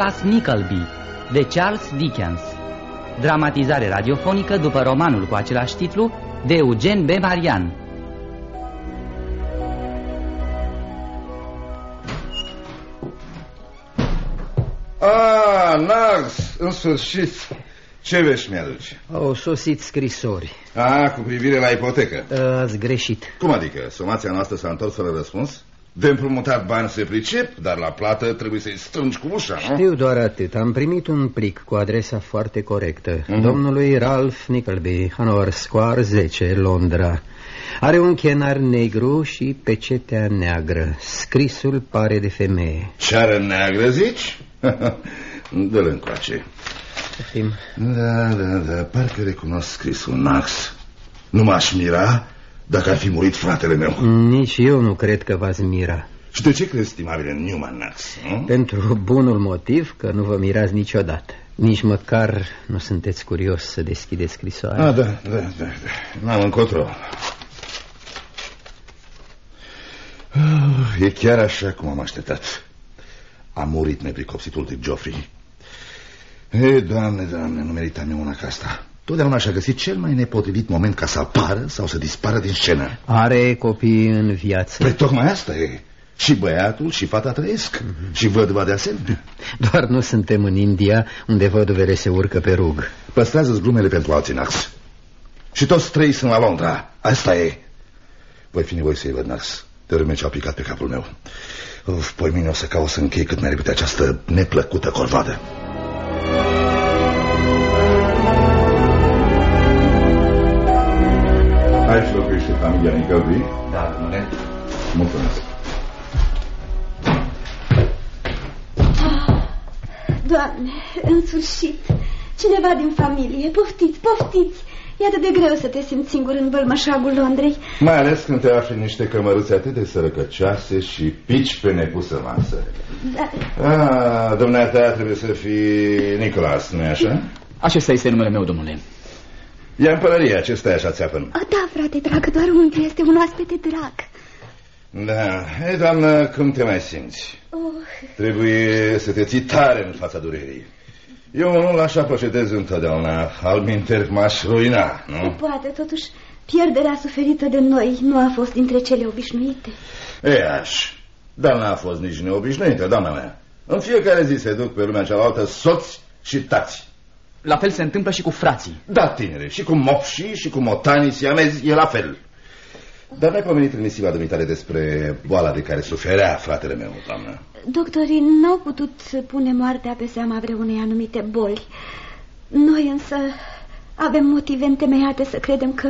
Nicholas Nickleby de Charles Dickens Dramatizare radiofonică după romanul cu același titlu de Eugen B. Marian Ah, Nax, în sfârșit. Ce vești mi-aduci? Au sosit scrisori. Ah, cu privire la ipotecă. Ați greșit. Cum adică? Somația noastră s-a întors fără răspuns? De împrumutat bani se pricep, dar la plată trebuie să-i strângi cu ușa, nu? Știu doar atât. Am primit un plic cu adresa foarte corectă. Mm -hmm. Domnului Ralph Nickleby, Hanover Square 10, Londra. Are un chenar negru și pecetea neagră. Scrisul pare de femeie. Ceară neagră, zici? Dă-l încoace. Știm. Da, da, da, parcă recunosc scrisul Nax. Nu m-aș mira dacă ar fi murit fratele meu. Nici eu nu cred că v-ați mira. Și de ce crezi, stimabile Newman Nax? Nu? Pentru bunul motiv că nu vă mirați niciodată. Nici măcar nu sunteți curios să deschideți scrisoarea. Ah, da, da, da, da. N-am încotro. Ah, E chiar așa cum am așteptat. A murit nepricopsitul de Geoffrey. E, doamne, doamne, nu meritam eu una ca asta. Totdeauna și-a găsit cel mai nepotrivit moment ca să apară sau să dispară din scenă. Are copii în viață. Păi tocmai asta e. Și băiatul și fata trăiesc. Mm-hmm. Și văduva de asemenea. Doar nu suntem în India, unde văduvele se urcă pe rug. Păstrează-ți glumele pentru alții, Nax. Și toți trei sunt la Londra. Asta e. Voi fi nevoie să-i văd, Nax. De vreme ce au picat pe capul meu. Uf, poi mine o să caut să închei cât mai repede această neplăcută corvadă. Aici locuiește familia Nicălbi? Da, domnule Mulțumesc. Doamne, în sfârșit, cineva din familie, poftiți, poftiți. E atât de greu să te simți singur în vălmășagul Londrei. Mai ales când te afli în niște cămăruțe atât de sărăcăcioase și pici pe nepusă masă. Da, Ah, dumneata trebuie să fii Nicolas, nu-i așa? Acesta este numele meu, domnule. Ia în pălărie, acesta e așa țeapăn. A, da, frate drag, doar unchiul este un oaspete drag. Da, ei, doamnă, cum te mai simți? Oh, Trebuie să te ții tare în fața durerii. Eu nu așa procedez întotdeauna, al minter m-aș ruina, nu? poate, totuși, pierderea suferită de noi nu a fost dintre cele obișnuite. E, aș. Dar n-a fost nici neobișnuită, doamna mea. În fiecare zi se duc pe lumea cealaltă soți și tați. La fel se întâmplă și cu frații. Da, tinere, și cu mopșii și cu motanii siamezi e la fel. Dar n-ai pomenit în misiva dumitare despre boala de care suferea fratele meu, doamnă. Doctorii n-au putut pune moartea pe seama vreunei anumite boli. Noi însă avem motive întemeiate să credem că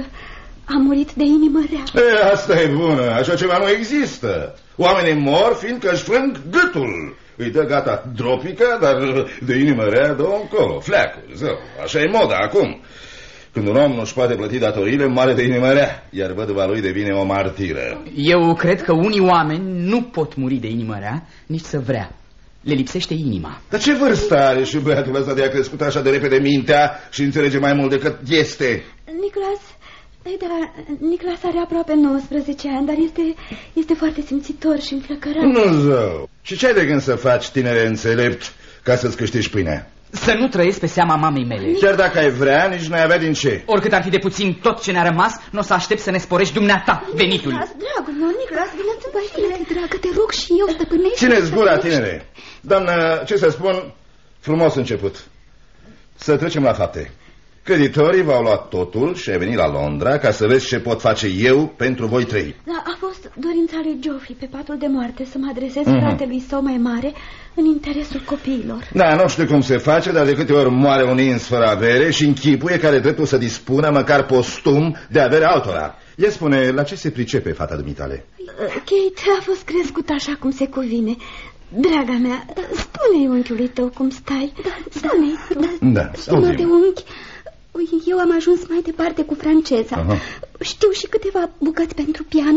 a murit de inimă rea. E, asta e bună, așa ceva nu există. Oamenii mor fiindcă își frâng gâtul. Îi dă gata dropică, dar de inimă rea dă încolo, fleacul, zău. Așa e moda acum. Când un om nu-și poate plăti datoriile, moare de inimă rea, iar văduva lui devine o martiră. Eu cred că unii oameni nu pot muri de inimă rea, nici să vrea. Le lipsește inima. Dar ce vârstă are și băiatul ăsta de a crescut așa de repede mintea și înțelege mai mult decât este? Nicolas, ei, da, Nicolas are aproape 19 ani, dar este, este foarte simțitor și înflăcărat. Nu, zău. Și ce ai de gând să faci, tinere înțelept, ca să-ți câștigi pâinea? Să nu trăiesc pe seama mamei mele. Chiar dacă ai vrea, nici n-ai avea din ce. Oricât ar fi de puțin tot ce ne-a rămas, nu o să aștept să ne sporești dumneata venitul. Nicolas, dragul meu, Nicolas, vină-ți dragă, te rog și eu, stăpânește. Țineți gura, tinere. Doamnă, ce să spun? Frumos început. Să trecem la fapte. Creditorii v-au luat totul și ai venit la Londra ca să vezi ce pot face eu pentru voi trei. Da, a fost dorința lui Geoffrey pe patul de moarte să mă adresez Mhm. fratelui său mai mare în interesul copiilor. Da, nu știu cum se face, dar de câte ori moare un ins fără avere și închipuie care are dreptul să dispună, măcar postum, de avere altora. Ea spune, la ce se pricepe fata dumitale? Kate a fost crescut așa cum se cuvine. Draga mea, spune-i unchiului tău cum stai. Spune-i tu. Da, Stimate auzim. unchi, eu am ajuns mai departe cu franceza. Aha. Știu și câteva bucăți pentru pian.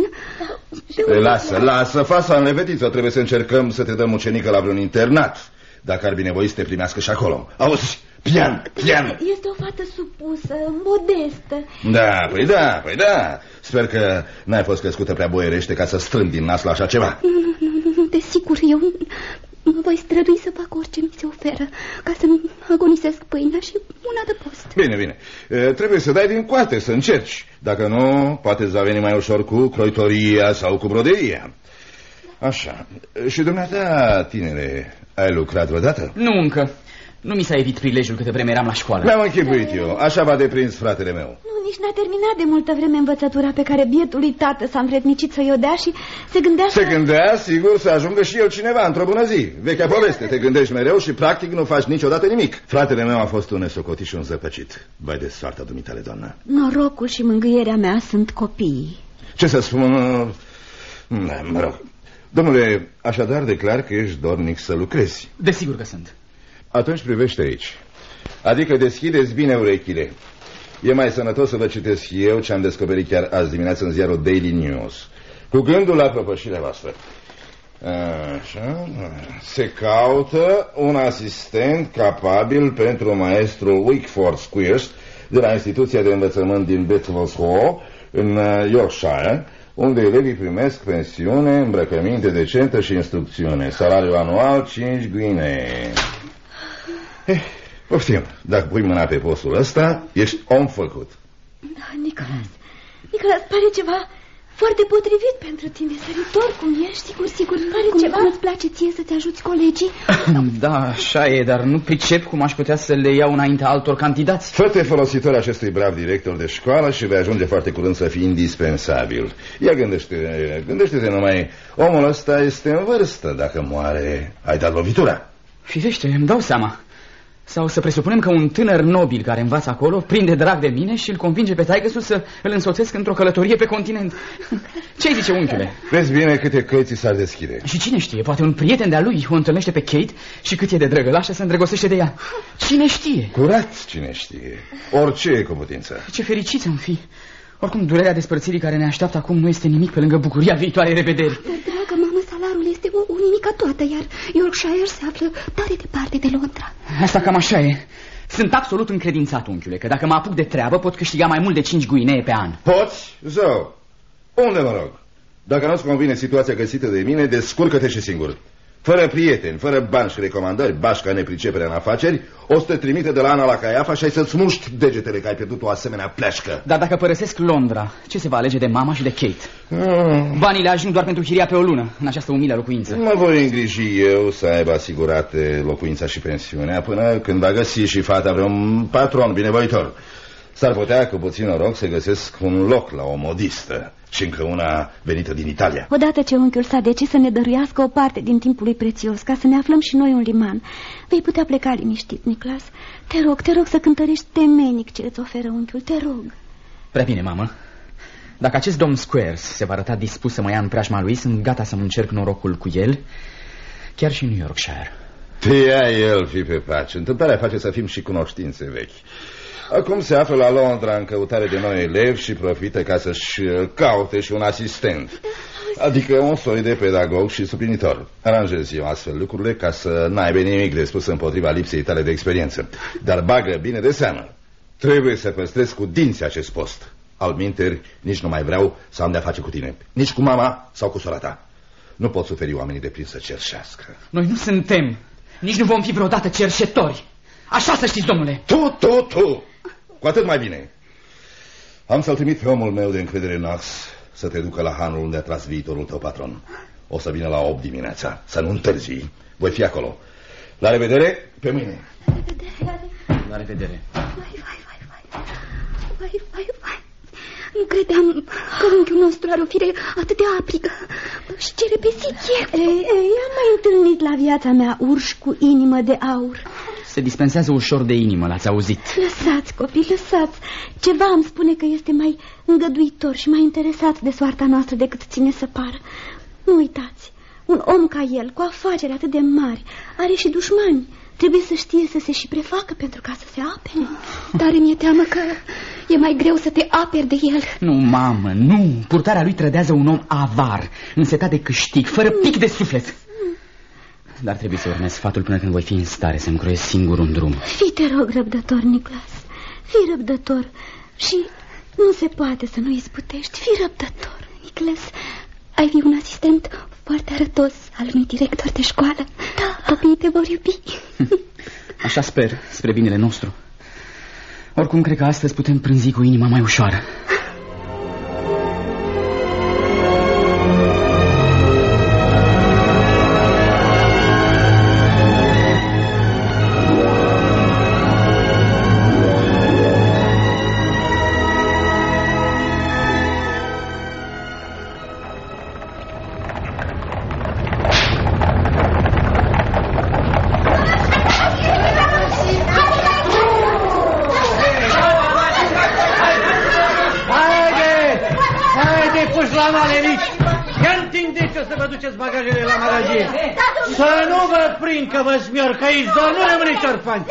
Pe E, unde- lasă, lasă, fața înlevetiță, trebuie să încercăm să te dăm ucenică la vreun internat. Dacă ar binevoi să te primească și acolo. Auzi, pian, pian. Este o fată supusă, modestă. Da, păi da, păi da. Sper că n-ai fost crescută prea boierește ca să strâmbi din nas la așa ceva. Nu, nu, nu, nu, desigur, eu mă voi strădui să fac orice mi se oferă ca să nu agonisesc pâinea și una de post. Bine, bine. E, trebuie să dai din coate, să încerci. Dacă nu, poate va veni mai ușor cu croitoria sau cu broderia. Așa. Și dumneata, tinere, ai lucrat vreodată? Nu încă. Nu mi s-a evit prilejul câte vreme eram la școală. Mi-am închipuit eu. Așa v-a deprins fratele meu. Nu, nici n-a terminat de multă vreme învățătura pe care bietului tată s-a învrednicit să-i o dea și se gândea Se gândea, sigur, să ajungă și el cineva într-o bună zi. Vechea poveste, te gândești mereu și practic nu faci niciodată nimic. Fratele meu a fost un nesocotit și un zăpăcit. Vai de soarta dumitale, doamnă. Norocul și mângâierea mea sunt copiii. Ce să spun... Da, mă rog. Domnule, așadar declar că ești dornic să lucrezi. Desigur că sunt. Atunci privește aici. Adică deschideți bine urechile. E mai sănătos să vă citesc eu ce am descoperit chiar azi dimineață în ziarul Daily News. Cu gândul la propășirea voastră. Așa, se caută un asistent capabil pentru maestru Wickford Squeers de la instituția de învățământ din Bethless Hall, în uh, Yorkshire, unde elevii primesc pensiune, îmbrăcăminte decentă și instrucțiune. Salariu anual 5 guinee. Eh, poftim, dacă pui mâna pe postul ăsta, ești om făcut. Da, Nicolas, Nicolas, pare ceva foarte potrivit pentru tine, săritor cum ești, sigur, sigur, pare Cum, ceva... cum îți place ție să-ți ajuți colegii? Da, așa e, dar nu pricep cum aș putea să le iau înainte altor candidați. Fă-te folositor acestui brav director de școală și vei ajunge foarte curând să fii indispensabil. Ia gândește, gândește-te numai, omul ăsta este în vârstă, dacă moare, ai dat lovitura. Firește, îmi dau seama. Sau să presupunem că un tânăr nobil care învață acolo prinde drag de mine și îl convinge pe taicăsul să îl însoțesc într-o călătorie pe continent. Ce zice unchiule? Vezi bine câte căi ți s-ar deschide. Și cine știe, poate un prieten de-a lui o întâlnește pe Kate și cât e de drăgălașă se îndrăgostește de ea. Cine știe? Curat, cine știe. Orice e cu putință. Ce fericiți am fi. Oricum, durerea despărțirii care ne așteaptă acum nu este nimic pe lângă bucuria viitoarei revederi. Dar, dragă mamă, salariul este o, o nimica toată, iar Yorkshire se află tare departe de Londra. Asta cam așa e. Sunt absolut încredințat, unchiule, că dacă mă apuc de treabă pot câștiga mai mult de 5 guinee pe an. Poți? Zău. Unde mă rog? Dacă nu-ți convine situația găsită de mine, descurcă-te și singur. Fără prieteni, fără bani și recomandări, bașca nepriceperea în afaceri, o să te trimite de la Ana la Caiafa și ai să-ți muști degetele că ai pierdut o asemenea pleșcă. Dar dacă părăsesc Londra, ce se va alege de mama și de Kate? Mm. Banii le ajung doar pentru chiria pe o lună, în această umilă locuință. Mă voi îngriji eu să aibă asigurate locuința și pensiunea până când va găsi și fata vreun patron binevoitor. S-ar putea, cu puțin noroc, să găsesc un loc la o modistă și încă una venită din Italia. Odată ce unchiul s-a decis să ne dăruiască o parte din timpul lui prețios, ca să ne aflăm și noi un liman, vei putea pleca liniștit, Niclas. Te rog, te rog să cântărești temenic ce îți oferă unchiul, te rog. Prea bine, mamă. Dacă acest domn Squares se va arăta dispus să mă ia în preajma lui, sunt gata să-mi încerc norocul cu el, chiar și în New Yorkshire. Te ia el, fi pe pace. Întâmplarea face să fim și cunoștințe vechi. Acum se află la Londra în căutare de noi elevi și profită ca să-și uh, caute și un asistent. Adică un soi de pedagog și suplinitor. Aranjez eu astfel lucrurile ca să n-aibă nimic de spus împotriva lipsei tale de experiență. Dar bagă bine de seamă. Trebuie să păstrez cu dinți acest post. Al minteri, nici nu mai vreau să am de-a face cu tine. Nici cu mama sau cu sora ta. Nu pot suferi oamenii de plin să cerșească. Noi nu suntem, nici nu vom fi vreodată cerșetori. Așa să știți, domnule. Tu, tu, tu! Cu atât mai bine. Am să-l trimit pe omul meu de încredere Nax să te ducă la hanul unde a tras viitorul tău patron. O să vină la 8 dimineața. Să nu întârzi. Voi fi acolo. La revedere pe mâine. La revedere. Vai, vai, vai, vai. Vai, vai, vai. Nu credeam că unchiul nostru are o fire atât de aprigă. Și ce repezit e. Ei, ei, am mai întâlnit la viața mea urși cu inimă de aur. Se dispensează ușor de inimă, l-ați auzit. Lăsați, copii, lăsați. Ceva îmi spune că este mai îngăduitor și mai interesat de soarta noastră decât ține să pară. Nu uitați, un om ca el, cu afaceri atât de mari, are și dușmani. Trebuie să știe să se și prefacă pentru ca să se apere. Tare mi-e teamă că e mai greu să te aperi de el. Nu, mamă, nu. Purtarea lui trădează un om avar, însetat de câștig, fără pic de suflet. Dar trebuie să urmez sfatul până când voi fi în stare să-mi croiesc singur un drum. Fii, te rog, răbdător, Niclas. Fii răbdător și nu se poate să nu izbutești. Fii răbdător. Niclas, ai fi un asistent foarte arătos. al unui director de școală. Da. Copiii te vor iubi. Așa sper, spre binele nostru. Oricum, cred că astăzi putem prânzi cu inima mai ușoară. Că vă smior, că aici doar nu rămâne șorfani.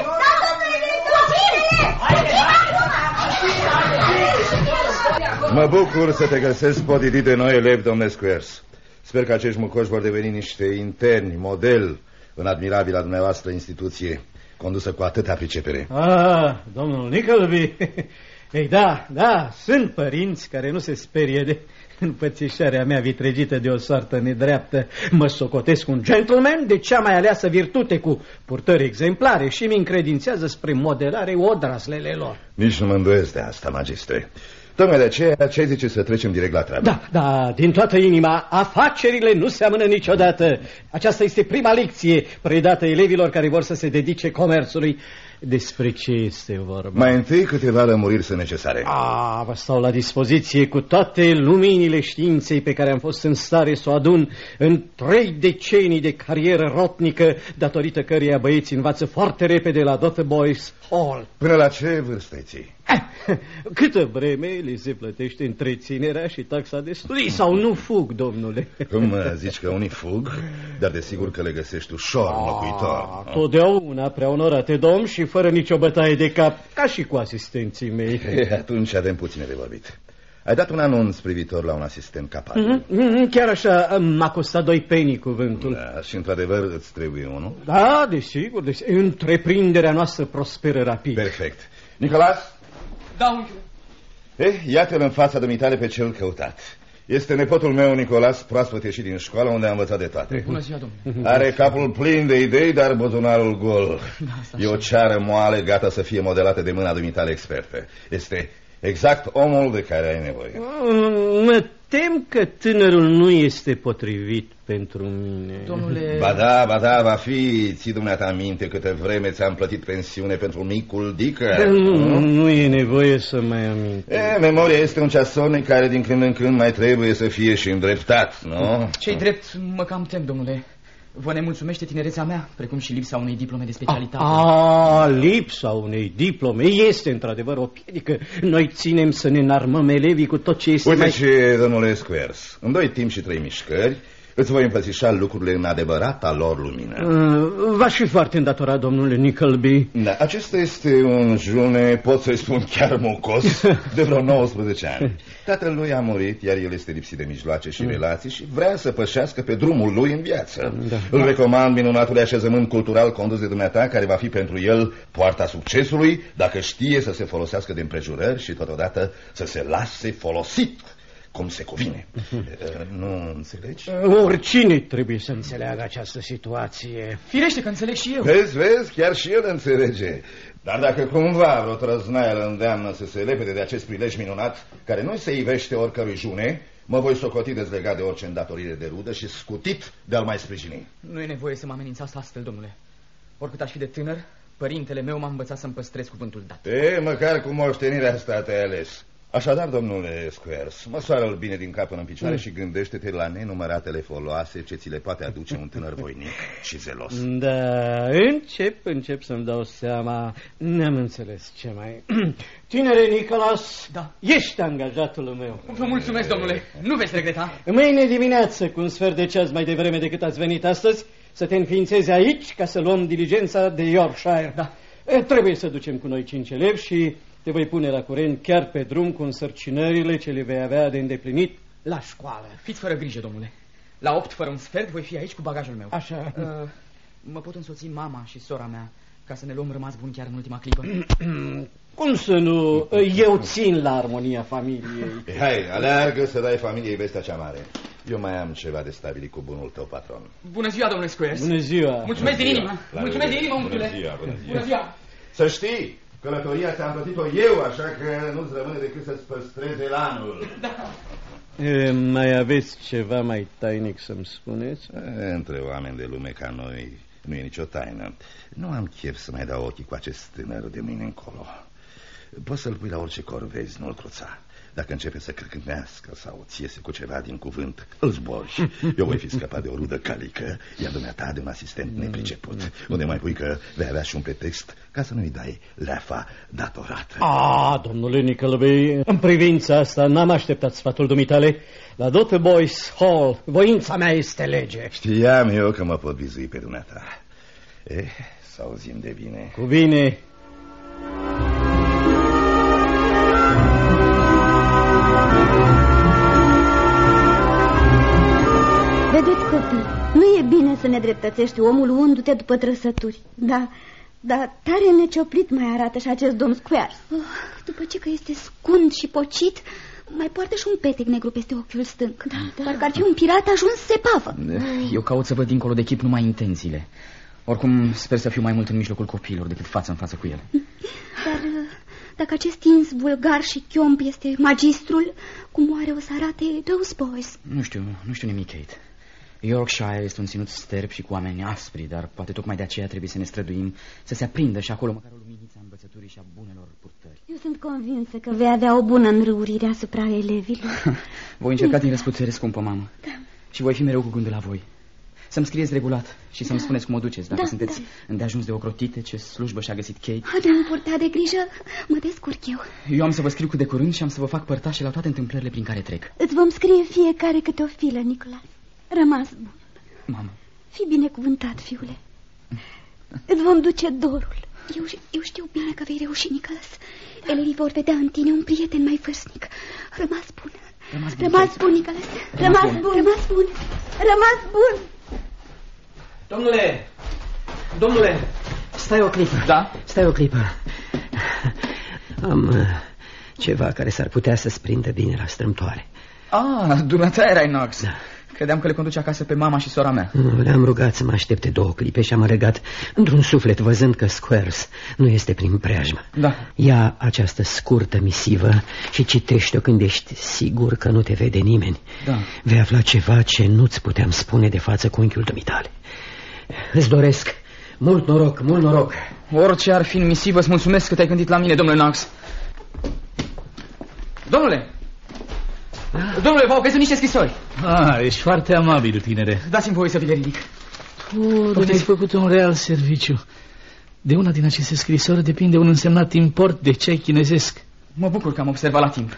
Mă bucur să te găsesc podidit de noi elevi, domnule Squares. Sper că acești mucoși vor deveni niște interni, model în admirabila dumneavoastră instituție, condusă cu atâta pricepere. Ah, domnul Nicholby. Ei, da, da, sunt părinți care nu se sperie de Înfățișarea mea vitregită de o soartă nedreaptă Mă socotesc un gentleman de cea mai aleasă virtute Cu purtări exemplare și mi încredințează spre modelare odraslele lor Nici nu mă îndoiesc de asta, magistre Tocmai de aceea, ce zice să trecem direct la treabă? Da, da, din toată inima, afacerile nu seamănă niciodată. Aceasta este prima lecție predată elevilor care vor să se dedice comerțului. Despre ce este vorba? Mai întâi câteva lămuriri sunt necesare. A, vă stau la dispoziție cu toate luminile științei pe care am fost în stare să o adun în trei decenii de carieră rotnică, datorită căreia băieții învață foarte repede la Dother Boys Hall. Până la ce vârstă ții? Câtă vreme li se plătește întreținerea și taxa de studii sau nu fug, domnule? Cum zici că unii fug, dar desigur că le găsești ușor locuitor. Totdeauna prea onorate domn și fără nicio bătaie de cap, ca și cu asistenții mei. E, atunci avem puține de vorbit. Ai dat un anunț privitor la un asistent capabil. Mm -hmm, chiar așa, m-a costat doi penii cuvântul. Da, și într-adevăr îți trebuie unul? Da, desigur, desigur. Întreprinderea noastră prosperă rapid. Perfect. Nicolas? Da, unchiule. Eh, iată-l în fața dumitale pe cel căutat. Este nepotul meu, Nicolas, proaspăt ieșit din școală, unde a învățat de toate. Bună ziua, domnule. Are capul plin de idei, dar buzunarul gol. Da, e o ceară moale, gata să fie modelată de mâna dumitale expertă. Este exact omul de care ai nevoie. Mă tem că tânărul nu este potrivit pentru mine. Domnule... Ba da, ba da, va fi. Ții dumneata minte câte vreme ți-am plătit pensiune pentru micul Dică? Nu, nu e nevoie să mai aminte. E, memoria este un ceasonic care din când în când mai trebuie să fie și îndreptat, nu? Ce-i drept, mă cam tem, domnule. Vă nemulțumește tinerețea mea, precum și lipsa unei diplome de specialitate. A, a lipsa unei diplome este într-adevăr o piedică. Noi ținem să ne înarmăm elevii cu tot ce este Uite mai... și, domnule Squares, în doi timp și trei mișcări, Îți voi împățișa lucrurile în adevărata lor lumină. Uh, V-aș fi foarte îndatorat, domnule Nickleby. Da, acesta este un june, pot să-i spun chiar mocos, de vreo 19 ani. Tatăl lui a murit, iar el este lipsit de mijloace și relații și vrea să pășească pe drumul lui în viață. Da. Îl recomand minunatul așezământ cultural condus de dumneata, care va fi pentru el poarta succesului, dacă știe să se folosească de împrejurări și totodată să se lase folosit cum se cuvine. Nu înțelegi? Oricine trebuie să înțeleagă această situație. Firește că înțeleg și eu. Vezi, vezi, chiar și el înțelege. Dar dacă cumva vreo trăznaia îl îndeamnă să se lepede de acest prilej minunat, care nu se ivește oricărui june, mă voi socoti dezlegat de orice îndatorire de rudă și scutit de a-l mai sprijini. Nu e nevoie să mă amenințați astfel, domnule. Oricât aș fi de tânăr, părintele meu m-a învățat să-mi păstrez cuvântul dat. E, măcar cu moștenirea asta te-ai ales. Așadar, domnule Squares, măsoară-l bine din cap până în picioare mm. și gândește-te la nenumăratele foloase ce ți le poate aduce un tânăr voinic și zelos. Da, încep, încep să-mi dau seama. N-am înțeles ce mai... Tinere Nicolas, da. ești angajatul meu. Vă mulțumesc, domnule. Nu veți regreta. Mâine dimineață, cu un sfert de ceas mai devreme decât ați venit astăzi, să te înființezi aici ca să luăm diligența de Yorkshire. Da. E, trebuie să ducem cu noi cinci elevi și te voi pune la curent chiar pe drum cu însărcinările ce le vei avea de îndeplinit la școală. Fiți fără grijă, domnule. La opt fără un sfert voi fi aici cu bagajul meu. Așa. Uh, mă pot însoți mama și sora mea ca să ne luăm rămas bun chiar în ultima clipă. Cum să nu? Eu țin la armonia familiei. Hai, aleargă să dai familiei vestea cea mare. Eu mai am ceva de stabilit cu bunul tău patron. Bună ziua, domnule Squares. Bună ziua. Mulțumesc din inimă. La Mulțumesc din revedere. inimă, uncule. Bună ziua, bună ziua. Bună ziua. Să știi, călătoria ți-am plătit-o eu, așa că nu-ți rămâne decât să-ți păstrezi elanul. E, mai aveți ceva mai tainic să-mi spuneți? E, Între oameni de lume ca noi nu e nicio taină. Nu am chef să mai dau ochii cu acest tânăr de mâine încolo. Poți să-l pui la orice cor vezi, nu-l cruța. Dacă începe să cârcânească sau ți iese cu ceva din cuvânt, îl zborși. Eu voi fi scăpat de o rudă calică, iar dumneata de un asistent nepriceput. Unde mai pui că vei avea și un pretext ca să nu-i dai leafa datorată. Ah, domnule Nicălăbei, în privința asta n-am așteptat sfatul dumitale. La Dote Boys Hall, voința mea este lege. Știam eu că mă pot vizui pe dumneata. Eh, să auzim de bine. Cu bine. E bine să ne dreptățești omul undu-te după trăsături. Da, dar tare necioplit mai arată și acest domn Squares. Oh, după ce că este scund și pocit, mai poartă și un petec negru peste ochiul stâng. Da, da. Parcă ar fi un pirat ajuns sepavă. Eu caut să văd dincolo de chip numai intențiile. Oricum, sper să fiu mai mult în mijlocul copiilor decât față în față cu el. Dar uh, dacă acest ins vulgar și chiomp este magistrul, cum oare o să arate those boys? Nu știu, nu știu nimic, Kate. Yorkshire este un ținut sterb și cu oameni aspri, dar poate tocmai de aceea trebuie să ne străduim să se aprindă și acolo măcar o luminiță a învățăturii și a bunelor purtări. Eu sunt convinsă că vei avea o bună înrăurire asupra elevilor. Voi încerca din răsputere, scumpă mamă. Da. Și voi fi mereu cu gândul la voi. Să-mi scrieți regulat și să-mi spuneți cum o duceți, dacă Da, sunteți da. îndeajuns de ocrotite, ce slujbă și-a găsit Kate. Ah, de-am purtat de grijă, mă descurc eu. Eu am să vă scriu cât de curând și am să vă fac părtașe la toate întâmplările prin care trec. Îți vom scrie fiecare câte o filă, Nicolas. Rămas bun. Mamă, Fii binecuvântat, fiule. Îți vom duce dorul. Eu, eu știu bine că vei reuși, Nicholas. Elevii vor vedea în tine un prieten mai vârstnic. Rămas bun. Rămas bun, Rămas Kate. bun, Nicholas. Rămas bun. Rămas bun. Rămas bun. Domnule, domnule, stai o clipă. Da? Stai o clipă. Am uh, ceva care s-ar putea să-ți prindă bine la strâmtoare. Ah, dumneata erai Knox. Credeam că le conduce acasă pe mama și sora mea. Nu, Le-am rugat să mă aștepte două clipe și am regat într-un suflet văzând că Squares nu este prin preajmă. Da. Ia această scurtă misivă și citește-o când ești sigur că nu te vede nimeni. Da. Vei afla ceva ce nu-ți puteam spune de față cu unchiul dumitale. Îți doresc mult noroc, mult noroc. Orice ar fi în misivă, îți mulțumesc că te-ai gândit la mine, domnule Knox. Domnule! Domnule, v-au căzut niște scrisori. Ah, ești foarte amabil, tinere. Dați-mi voie să vi le ridic. Tu mi-ai făcut un real serviciu. De una din aceste scrisori depinde un însemnat import de ceai chinezesc. Mă bucur că am observat la timp.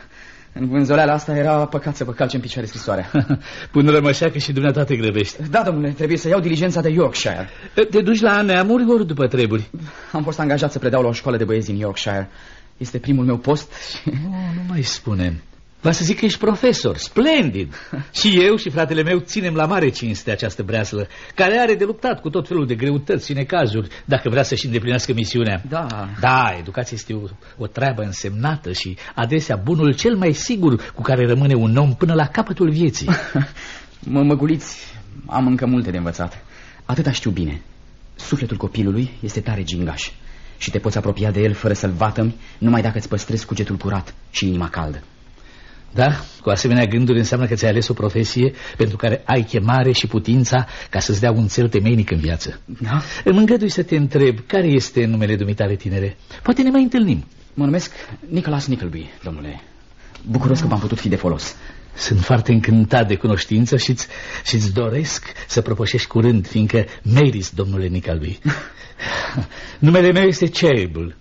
În vânzoleala asta era păcat să vă calce în picioare scrisoarea. Până rămășea că și dumneata te grăbești. Da, domnule, trebuie să iau diligența de Yorkshire. Te duci la neamuri ori după treburi? Am fost angajat să predau la o școală de băieți din Yorkshire. Este primul meu post și... Oh, nu mai spune. Va să zic că ești profesor, splendid. și eu și fratele meu ținem la mare cinste această breaslă, care are de luptat cu tot felul de greutăți și necazuri, dacă vrea să-și îndeplinească misiunea. Da. Da, educația este o, o treabă însemnată și adesea bunul cel mai sigur cu care rămâne un om până la capătul vieții. Mă măguliți, am încă multe de învățat. Atâta știu bine. Sufletul copilului este tare gingaș și te poți apropia de el fără să-l vatămi numai dacă îți păstrezi cugetul curat și inima caldă. Da, cu asemenea gânduri înseamnă că ți-ai ales o profesie pentru care ai chemare și putința ca să-ți dea un cel temeinic în viață. Da? Îmi îngădui să te întreb, care este numele dumitale tinere? Poate ne mai întâlnim. Mă numesc Nicholas Nickleby, domnule. Bucuros că v-am putut fi de folos. Sunt foarte încântat de cunoștință și-ți, și doresc să propășești curând, fiindcă meriți, domnule Nicalby. Numele meu este Cherrible,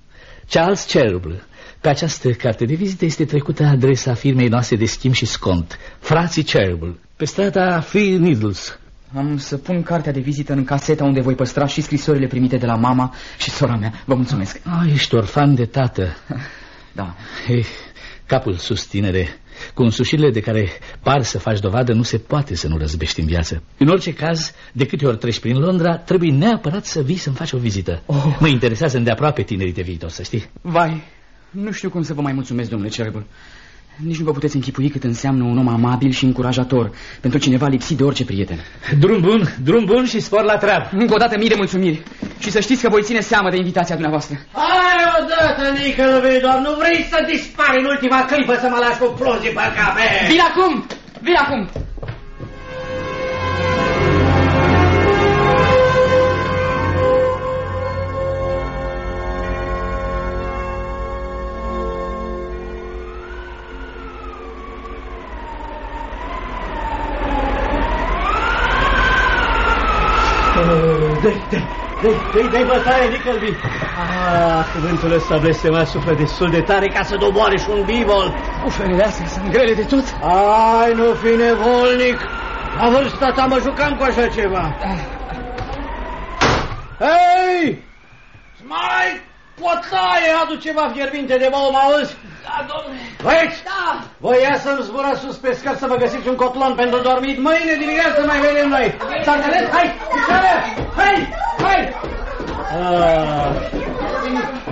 Charles Cherrible. Pe această carte de vizită este trecută adresa firmei noastre de schimb și scont, Frații Cherrible, pe strada Free Needles. Am să pun cartea de vizită în caseta unde voi păstra și scrisorile primite de la mama și sora mea. Vă mulțumesc. Ah, ești orfan de tată. Da. Ei, capul susținere. Cu însușirile de care par să faci dovadă, nu se poate să nu răzbești în viață. În orice caz, de câte ori treci prin Londra, trebuie neapărat să vii să-mi faci o vizită. Oh. Mă interesează îndeaproape tinerii de viitor, să știi. Vai, nu știu cum să vă mai mulțumesc, domnule Cerbul. Nici nu vă puteți închipui cât înseamnă un om amabil și încurajator pentru cineva lipsit de orice prieten. Drum bun, drum bun și spor la treabă. Încă o dată mii de mulțumiri și să știți că voi ține seama de invitația dumneavoastră. Hai odată, Nicălăvei, doamnă, nu vrei să dispari în ultima clipă să mă lași cu plonzi pe cap, eh? Vin acum! Vin acum! Dă-i, dă-i, dă-i, dă-i bătaie, Nicălbi. Ah, cuvântul ăsta blestemat suflă destul de tare ca să doboare și un bivol. Ufele astea sunt grele de tot. Ai, nu fi nevolnic. La vârsta ta mă jucam cu așa ceva. Hei! Mai potaie, adu ceva fierbinte de bău, mă auzi? Da, domnule. Băieți, Da. voi ia să-mi zburați sus pe scar să vă găsiți un cotlon pentru dormit. Mâine dimineață mai vedem noi. S-a înțeles? Hai, picioare! Hai, hai! Ah.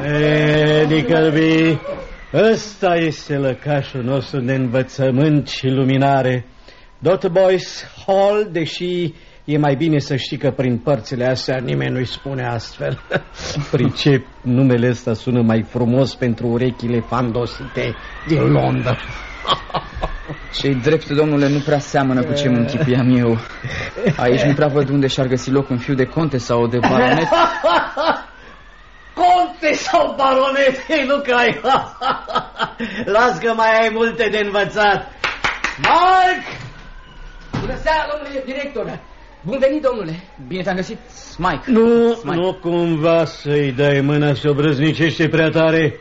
E, Nicălbi, ăsta este lăcașul nostru de învățământ și luminare. Dot Boys Hall, deși e mai bine să știi că prin părțile astea nimeni nu-i spune astfel. Pricep, numele ăsta sună mai frumos pentru urechile fandosite din Londra. Cei drept, domnule, nu prea seamănă cu ce mă închipuiam eu. Aici nu prea văd unde și-ar găsi loc un fiu de conte sau de baronet. Conte sau baronet, ei nu cai. Las că mai ai multe de învățat. Mark! Bună seara, domnule director! Bun venit, domnule! Bine te-am găsit, Mike. Nu, Mike. nu cumva să-i dai mâna și obrăznicește prea tare.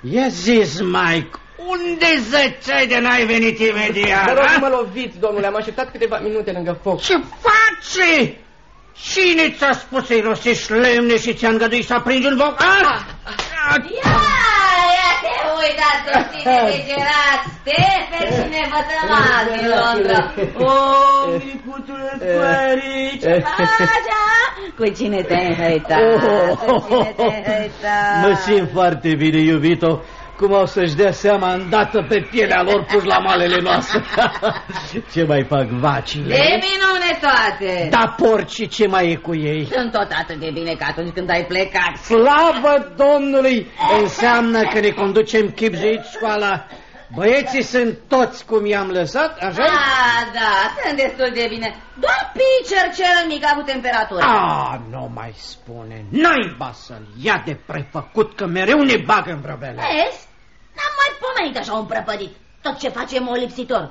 Ia zis, Mike, unde zăceai de n-ai venit imediat? Vă rog, a? mă loviți, domnule, am așteptat câteva minute lângă foc. Ce faci? Cine ți-a spus să-i rosești lemne și ți-a îngăduit să apringi un foc? A? Ia, ia te uitați toți degerat, Stefer și nevătămat din Londra. O, micuțule Square, ce faci, a? Cu cine te-ai înhăitat? Cu cine te-ai înhăitat? Mă simt foarte bine, iubito, cum au să-și dea seama îndată pe pielea lor puși la malele noastre. ce mai fac vacile? De minune toate. Da, porci, ce mai e cu ei? Sunt tot atât de bine ca atunci când ai plecat. Slavă Domnului! Înseamnă că ne conducem chipzuit școala. Băieții sunt toți cum i-am lăsat, așa Ah, da, sunt destul de bine. Doar Pitcher cel mic a avut temperatură. Ah, nu mai spune. Naiba să-l ia de prefăcut, că mereu ne bagă în vrăbele. Vezi? N-am mai pomenit așa un prăpădit. Tot ce face e lipsitor.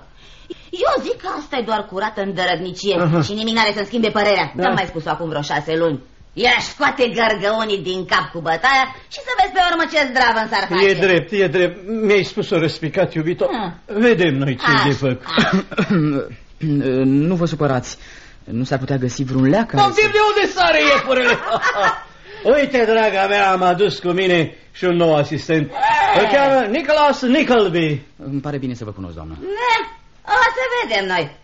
Eu zic că asta e doar curată îndărădnicie Aha. și nimic n-are să-mi schimbe părerea. Da. Da. Am mai spus acum vreo șase luni. Ia scoate gărgăunii din cap cu bătaia și să vezi pe urmă ce zdravă în s-ar face. E drept, e drept. Mi-ai spus-o răspicat, iubito. Ah. Vedem noi ce Ah. de făcut. nu vă supărați. Nu s-ar putea găsi vreun leac care Confirm să... de unde sare iepurele. Uite, draga mea, am adus cu mine și un nou asistent. Îl cheamă Nicholas Nickleby. Îmi pare bine să vă cunosc, doamnă. Ne, o să vedem noi.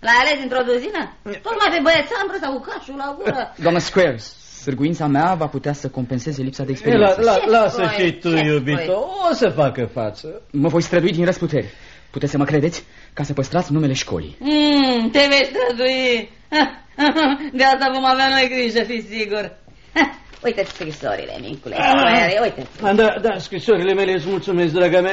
L-ai ales dintr-o duzină? Tocmai pe băiețambră sau cu cașul la gură. Doamnă Squares, sârguința mea va putea să compenseze lipsa de La, experiență. la, Ce lasă spui? și tu, Ce iubito. spui? O să facă față. Mă voi strădui din răsputeri. Puteți să mă credeți? Ca să păstrați numele școlii. Mm, te vei strădui. De asta vom avea noi grijă, fi sigur. Uite scrisorile, micule. Square, uite. Ah, Da, da, scrisorile mele îți mulțumesc, draga mea.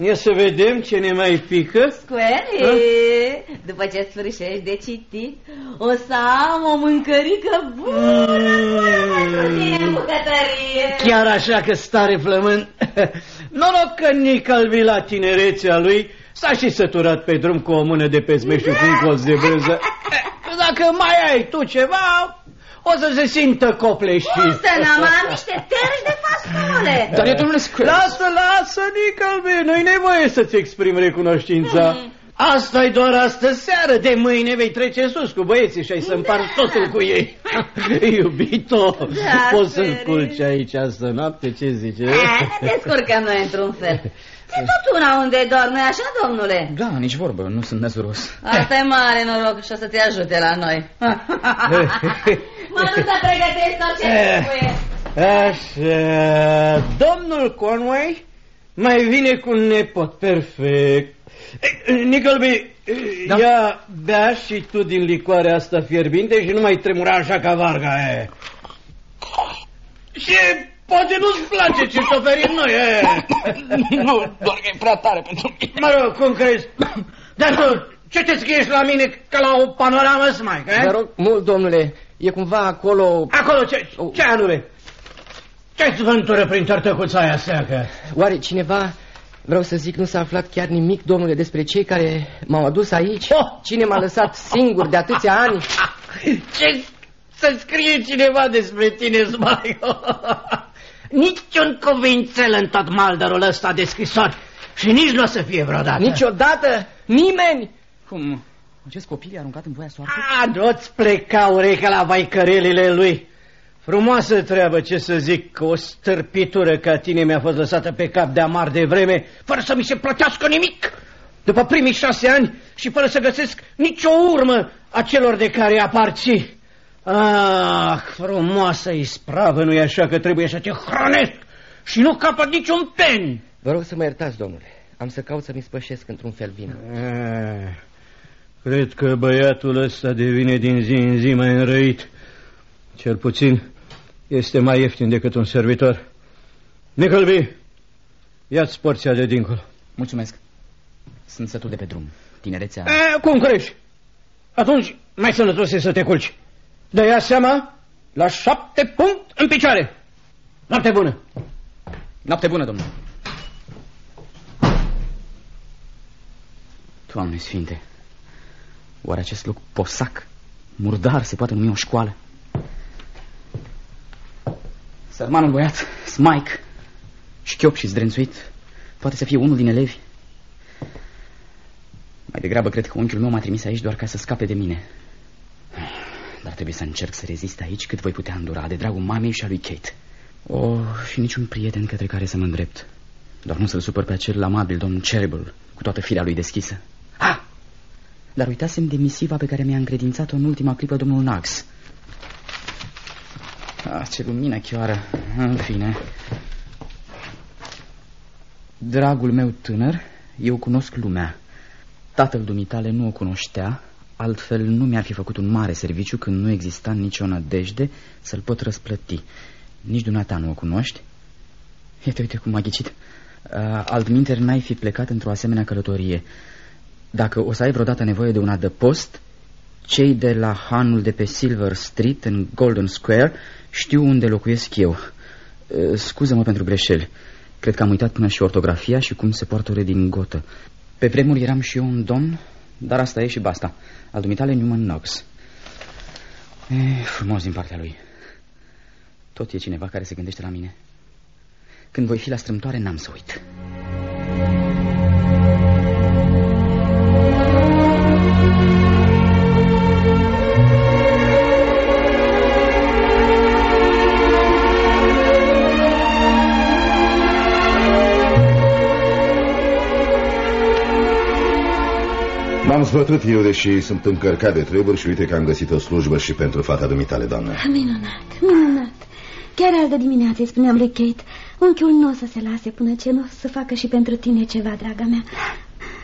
Ia, ia să vedem ce ne mai pică. Square, după ce sfârșești de citit, o să am o mâncărică bună, bună pentru tine în bucătărie. Chiar așa că stare flământ. Noroc că Nicalbi la tinerețea lui s-a și săturat pe drum cu o mână de pesme și cu un colț de brânză. Dacă mai ai tu ceva, o să se simtă copleștit. Cum să n-am am niște terci de fasole? Dar e domnule Squares. Lasă, lasă, Nicalbi, nu-i nevoie să-ți exprimi recunoștința. Mm. asta e doar astă seară, de mâine vei trece sus cu băieții și ai să împart totul cu ei. Iubito, Da, poți să-l Feri. culci aici astă noapte, ce zice? Eh, Ne descurcăm noi într-un fel. E tot una unde dormi, nu așa, domnule? Da, nici vorbă, nu sunt năzuros. Asta e mare noroc și o să te ajute la noi. mă duc să pregătesc tot ce Eh. trebuie. Așa, domnul Conway Mai vine cu un nepot, perfect. Eh, Nickelby, da. ia bea și tu din licoarea asta fierbinte și nu mai tremura așa ca varga. E. Și poate nu-ți place ce să oferim noi. E. nu, doar că e prea tare pentru mine. Mă rog, cum crezi? Dar tu, ce te scriești la mine ca la o panoramă smaic, eh? Vă rog mult, domnule, e cumva acolo... Acolo, ce, ce anume? Ce-ți vântură prin tărtăcuța aia seacă? Oare cineva, vreau să zic, nu s-a aflat chiar nimic, domnule, despre cei care m-au adus aici? Oh! Cine m-a lăsat singur de atâția ani? Ce să scrie cineva despre tine, Smaic? Niciun cuvințel în tot maldărul ăsta de scrisori și nici nu o să fie vreodată. Niciodată? Nimeni? Cum? Acest copil i-a aruncat în voia soartei? A, nu-ți pleca urecha la vaicărelile lui. Frumoasă treabă, ce să zic, că o stârpitură ca tine mi-a fost lăsată pe cap de amar de vreme, fără să mi se plătească nimic. După primii șase ani și fără să găsesc nicio urmă a celor de care aparții. Ah, frumoasă ispravă, nu-i așa că trebuie să te hrănesc și nu capăt niciun pen. Vă rog să mă iertați, domnule. Am să caut să-mi spășesc într-un fel vina. Ah, cred că băiatul ăsta devine din zi în zi mai înrăit. Cel puțin este mai ieftin decât un servitor. Nicholby, ia-ți porția de dincolo. Mulțumesc. Sunt sătul de pe drum. Tinerețea... E, cum crești? Atunci mai sănătos e să te culci. Dă ia seama, la șapte punct în picioare. Noapte bună. Noapte bună, domnule. Doamne sfinte, oare acest loc posac, murdar, se poate numi o școală? Sărmanul băiat, Smike, șchiop și zdrențuit, poate să fie unul din elevi. Mai degrabă cred că unchiul meu m-a trimis aici doar ca să scape de mine. Dar trebuie să încerc să rezist aici cât voi putea îndura, de dragul mamei și a lui Kate. Oh, și niciun prieten către care să mă îndrept. Doar nu să-l supăr pe acel amabil domn Cherrible, cu toată firea lui deschisă. Ah! Dar uitasem de misiva pe care mi-a încredințat-o în ultima clipă domnul Nax. Ah, ce lumină chioară. În fine. Dragul meu tânăr, eu cunosc lumea. Tatăl dumitale nu o cunoștea, altfel nu mi-ar fi făcut un mare serviciu când nu exista nicio nădejde să-l pot răsplăti. Nici dumneata nu o cunoști? Iată, uite cum m-a ghicit. Uh, altminteri n-ai fi plecat într-o asemenea călătorie. Dacă o să ai vreodată nevoie de un adăpost, cei de la hanul de pe Silver Street, în Golden Square, știu unde locuiesc eu. Uh, Scuză-mă pentru greșeli. Cred că am uitat până și ortografia și cum se poartă din gotă. Pe vremuri eram și eu un domn, dar asta e și basta. Al dumitale Newman Knox. E, frumos din partea lui. Tot e cineva care se gândește la mine. Când voi fi la strâmtoare, n-am să uit. M-am zbătut eu, deși sunt încărcat de treburi și uite că am găsit o slujbă și pentru fata dumitale, doamnă. Minunat, minunat. Chiar altă dimineață îi spuneam lui Kate, unchiul nu o să se lase până ce nu o să facă și pentru tine ceva, draga mea.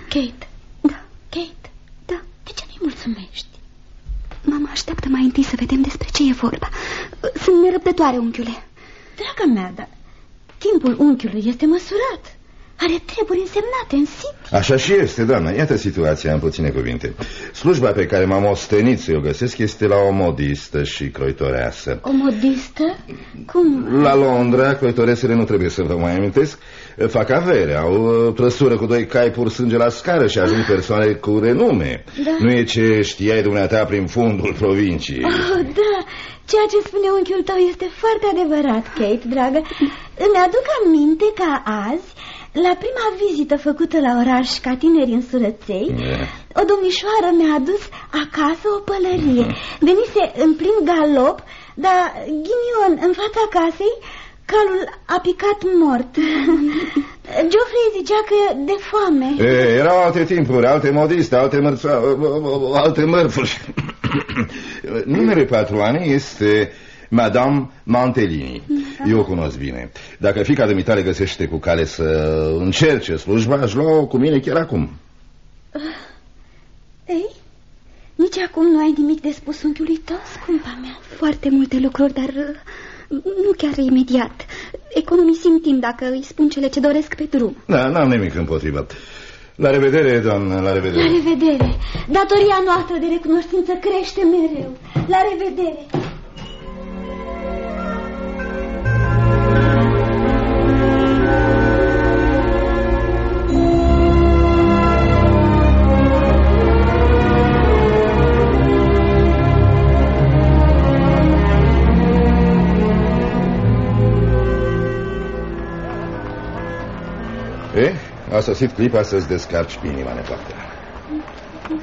Kate, Da, Kate, da. de ce nu-i mulțumești? Mama așteaptă mai întâi să vedem despre ce e vorba. Sunt nerăbdătoare, unchiule. Draga mea, dar timpul unchiului este măsurat. Are treburi însemnate în sit. Așa și este, doamnă. Iată situația în puține cuvinte. Slujba pe care m-am ostenit să o găsesc este la o modistă și croitoreasă. O modistă? Cum? La Londra, croitoresele nu trebuie să vă mai amintesc, fac avere, au uh, trăsură cu doi cai pur sânge la scară și ajung persoane cu renume. Da. Nu e ce știai dumneata prin fundul provinciei. Oh, da, ceea ce spune unchiul tău este foarte adevărat, Kate, dragă. Îmi aduc aminte ca azi, la prima vizită făcută la oraș ca tineri în surăței, o domnișoară mi-a adus acasă o pălărie. Venise în plin galop, dar ghinion în fața casei, calul a picat mort. Geoffrey zicea că e de foame. E, erau alte timpuri, alte modiste, alte, mărțo- alte mărfuri. Numele patroanei este Madame Mantelini. Eu o cunosc bine. Dacă fica dumitale găsește cu cale să încerce slujba, aș lua cu mine chiar acum. Ei, nici acum nu ai nimic de spus unchiului tău, scumpa mea. Foarte multe lucruri, dar uh, nu chiar imediat. Economisim timp dacă îi spun cele ce doresc pe drum. Da, n-am nimic împotriva. La revedere, doamnă, la revedere. La revedere. Datoria noastră de recunoștință crește mereu. La revedere. E, a sosit clipa să-ți descarci pe inima, nepoate.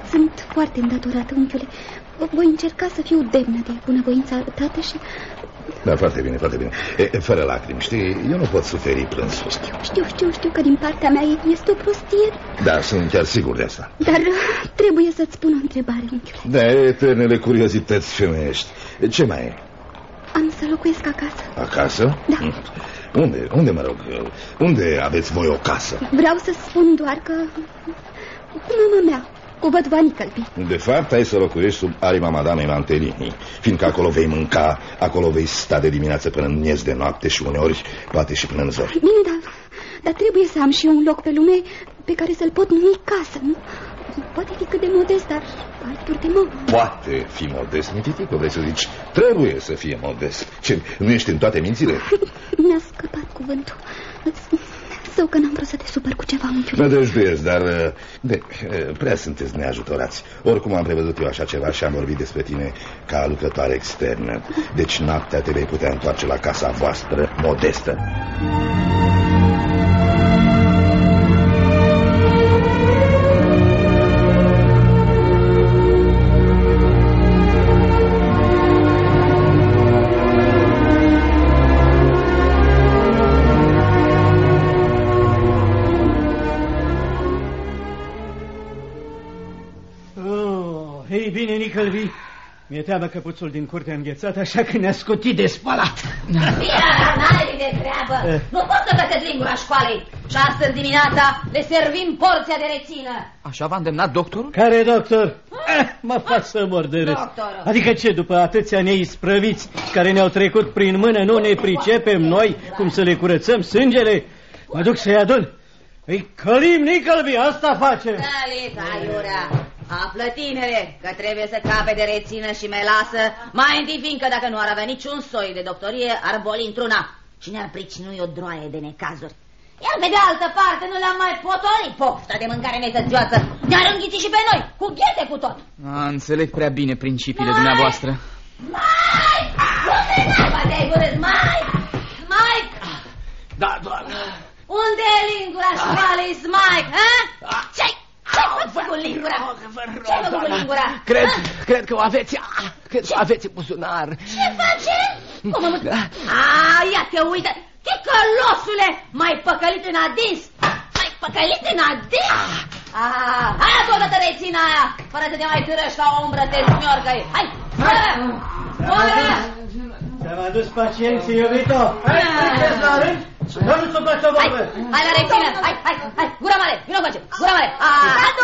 Sunt foarte îndatorată, unchiule. Voi încerca să fiu demnă de bunăvoința arătată și... Da, foarte bine, foarte bine. E, fără lacrimi, știi, eu nu pot suferi plânsul. Știu, știu, știu, știu că din partea mea este o prostie. Da, sunt chiar sigur de asta. Dar trebuie să-ți spun o întrebare, unchiule. Da, eternele curiozități femeiești. Ce mai e? Am să locuiesc acasă. Acasă? Da. Unde, unde mă rog, unde aveți voi o casă? Vreau să spun doar că... Cu mama mea, cu vădva Nicălbi. De fapt, ai să locuiești sub arima madamei Mantelini, fiindcă acolo vei mânca, acolo vei sta de dimineață până în miez de noapte și uneori poate și până în zori. Bine, dar, dar trebuie să am și eu un loc pe lume pe care să-l pot numi casă, nu? Poate fi cât de modest, dar alături de mamă. Poate fi modest, mititico, vrei să zici? Trebuie să fie modest. Ce, nu ești în toate mințile? Mi-a scăpat cuvântul. Sau că n-am vrut să te supăr cu ceva, unchiul. Mă dăjduiesc, dar de, prea sunteți neajutorați. Oricum am prevăzut eu așa ceva și am vorbit despre tine ca lucrătoare externă. Deci noaptea te vei putea întoarce la casa voastră modestă. Bine, Nicălvi, mi-e teamă căpuțul din curte a înghețat, așa că ne-a scutit de spălat. Ia, n-ai de treabă. Nu pot să găsesc lingura școalei. Și astăzi dimineața le servim porția de rețină. Așa v-a îndemnat doctorul? Care doctor? Eh, mă fac să mor de râs. Doctorul. Adică ce, după atâția neisprăviți care ne-au trecut prin mână, nu ne pricepem noi cum să le curățăm sângele? Mă duc să-i adun. Îi călim, Nicălvi, asta facem. Salut, aiurea. Află, tinere, că trebuie să cape de rețină și melasă, mai întâi fiindcă dacă nu ar avea niciun soi de doctorie, ar boli într-una și ne-ar pricinui o droaie de necazuri. Iar pe de altă parte nu le-am mai potolit pofta de mâncare netățioasă. Ne-ar înghiți și pe noi, cu ghete cu tot. A, înțeleg prea bine principiile mai, dumneavoastră. Mai! Unde naiba te-ai vărât, mai? Mai! Da, doamnă. Unde e lingura școalei, Smike, ha? Ce-ai ce-ai făcut cu lingura? Ce-ai făcut cu lingura? Cred, cred că o aveți, ah, cred că o aveți în buzunar. Ce face? Cum am Ah, ia te uită! Ticălosule, mai păcălit în adins! Mai păcălit în adins! Ah, hai odată rețina aia, fără să te mai târăși la umbră, te smiorgăi! Hai, fără! Fără! Ți-am adus pacienții, iubito. Hai, sunteți la rând? Nu nu suplați o Hai, vorbă. hai la rețină, hai, hai, hai, gura mare, vină face, gura mare, A,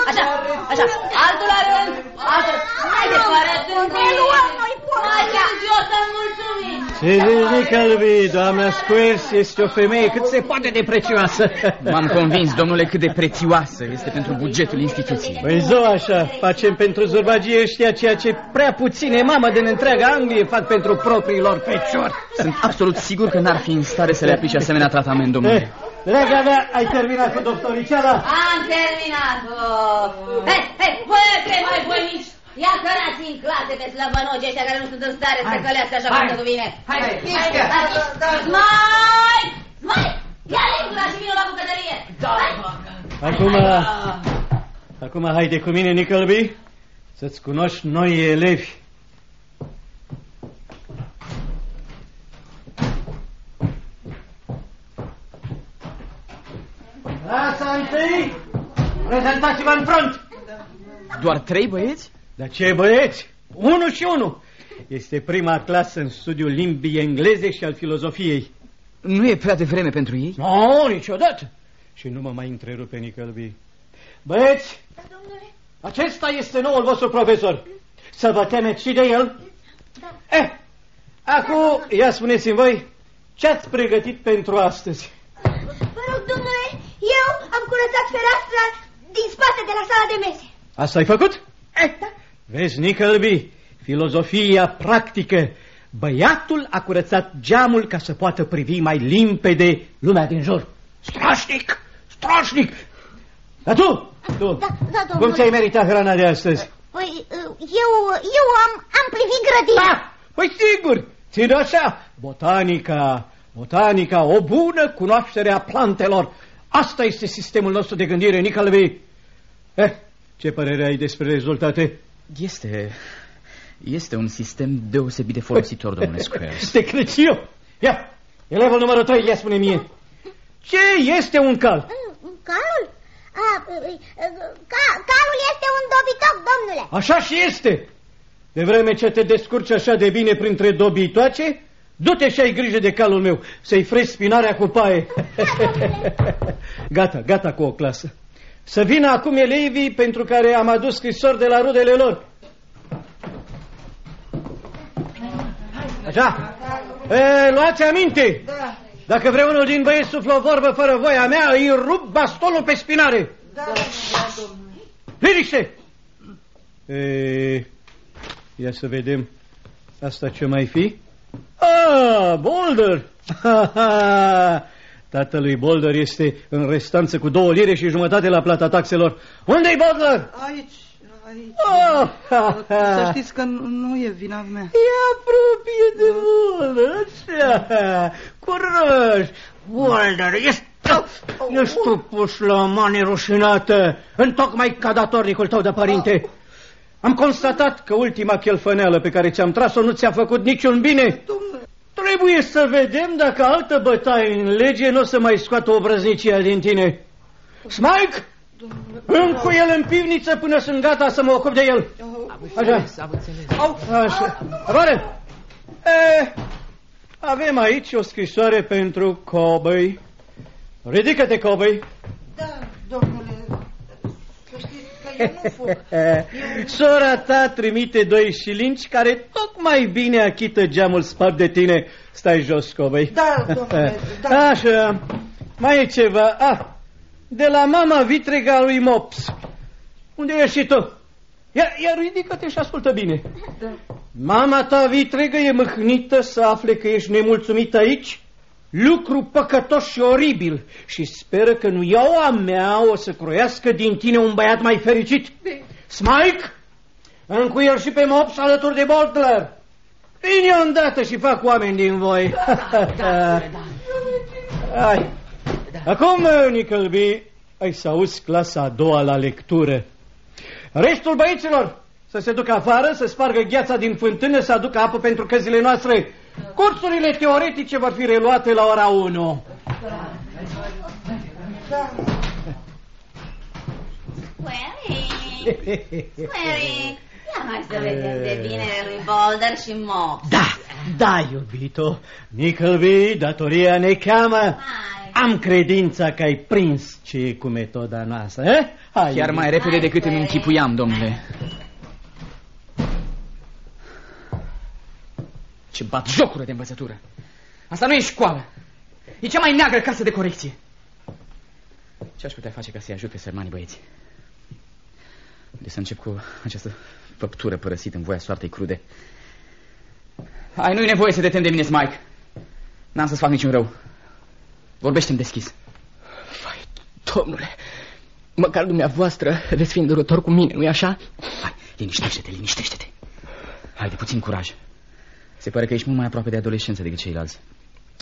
așa, așa, altul la rând, altul, hai de fără tâmpire, mai jos să mulțumim. Ce vezi, Nicălvi, doamna Squares este o femeie cât se poate de prețioasă. M-am convins, domnule, cât de prețioasă este pentru bugetul instituției. Păi zo așa, facem pentru zurbagii ăștia ceea ce prea puține mamă din întreaga Anglie fac pentru propriilor feciori. Sunt absolut sigur că n-ar fi în stare să le aplice asemenea tratament, domnule. Eh, Draga mea, ai terminat cu doctoriceala? Am terminat-o. Hei, hei, voi trei mai voinici, ia cărați în clase pe slăbănogi ăștia care nu sunt în stare să călească așa cum se cuvine. Hai, hai, mișcă. hai. Mai, mai, ia lingura și vină la bucătărie. Hai. Acum, acum haide cu mine, Nicălbi, să-ți cunoști noi elevi. Lasă întâi, prezentați-vă în front. Doar trei băieți? Dar ce băieți? Unu și unu. Este prima clasă în studiul limbii engleze și al filozofiei. Nu e prea devreme pentru ei? Nu, no, niciodată. Și nu mă mai întrerupe Nicălbi. Băieți, Da, domnule? acesta este noul vostru profesor. Să vă temeți și de el? Da. Eh, acum, ia spuneți-mi voi, ce ați pregătit pentru astăzi? Vă rog, domnule, eu am curățat fereastra din spate de la sala de mese. Asta ai făcut? Eh, da. Vezi, Nicălbi, filozofia practică. Băiatul a curățat geamul ca să poată privi mai limpede lumea din jur. Strașnic! Strașnic! Dar tu, tu, Da, da, domnule. cum ți-ai meritat hrana de astăzi? Păi, eu, eu am, am privit grădina. Da, păi sigur, ține așa. Botanica, botanica, o bună cunoaștere a plantelor. Asta este sistemul nostru de gândire, Nicălbi. Eh, ce părere ai despre rezultate? Este... Este un sistem deosebit de folositor, domnule Squares. Te cred și eu. Ia, elevul numărul 3, ia spune mie. Ce este un cal? Mm, Calul? A, ca, calul este un dobitoc, domnule. Așa și este. De vreme ce te descurci așa de bine printre dobitoace, du-te și ai grijă de calul meu, să-i freci spinarea cu paie. gata, gata cu o clasă. Să vină acum elevii pentru care am adus scrisori de la rudele lor. Așa? E, luați aminte! Dacă vreunul din băieți suflă o vorbă fără voia mea, îi rup bastonul pe spinare. Liniște! E, ia să vedem. Asta ce mai fi? Ah, Boulder! Tatălui Boulder este în restanță cu două lire și jumătate la plata taxelor. Unde-i Boulder? Aici, aici. Oh, ha, ha. Să știți că nu, nu e vina mea. E apropie de Boulder, așa, curaj. Boulder, ești, ești tu pus la mane rușinată, întocmai ca datornicul tău de părinte. Am constatat că ultima chelfăneală pe care ți-am tras-o nu ți-a făcut niciun bine. Domnule, Trebuie să vedem dacă altă bătaie în lege nu o să mai scoată obrăznicia din tine. Smike! Încu el în pivniță până sunt gata să mă ocup de el. Așa. Am înțeles. Așa. Apare! E, avem aici o scrisoare pentru Cobăi. Ridică-te, Cobăi. da, domnule, să știți că eu nu fug. Sora ta trimite doi șilinci care tocmai bine achită geamul spart de tine. Stai jos, Cobăi. Da, domnule, da. Așa, mai e ceva. Ah, de la mama vitrega lui Mops. Unde ești și tu? Ia, ia ridică-te și ascultă bine. Da. Mama ta vitregă e mâhnită să afle că ești nemulțumit aici? Lucru păcătos și oribil și speră că nu eu a mea o să croiască din tine un băiat mai fericit. Smike, încuiel și pe Mops alături de Boltler. Vine îndată și fac oameni din voi. Hai. Acum, Nickelby, ai să auzi clasa a doua la lectură. Restul băieților să se ducă afară, să spargă gheața din fântână, să aducă apă pentru căzile noastre. Cursurile teoretice vor fi reluate la ora 1. Squaric, Squaric, ia mai să vedem de binele lui Boulder și Mops. Da, da, iubito. Nickelby, datoria ne cheamă. Hai. Am credința că ai prins ce e cu metoda noastră, eh? Hai, Chiar mai repede Hai, decât îmi Square. închipuiam, domnule. Ce bat jocură de învățătură. Asta nu e școală. E cea mai neagră casă de corecție. Ce aș putea face ca să-i ajut pe sărmanii băieți? De să încep cu această făptură părăsită în voia soartei crude. Ai, nu-i nevoie să te temi de mine, Smike. N-am să-ți fac niciun rău. Vorbește-mi deschis. Vai, domnule, măcar dumneavoastră veți fi îndurător cu mine, nu-i așa? Hai, liniștește-te, liniștește-te. Hai, de puțin curaj. Se pare că ești mult mai aproape de adolescență decât ceilalți.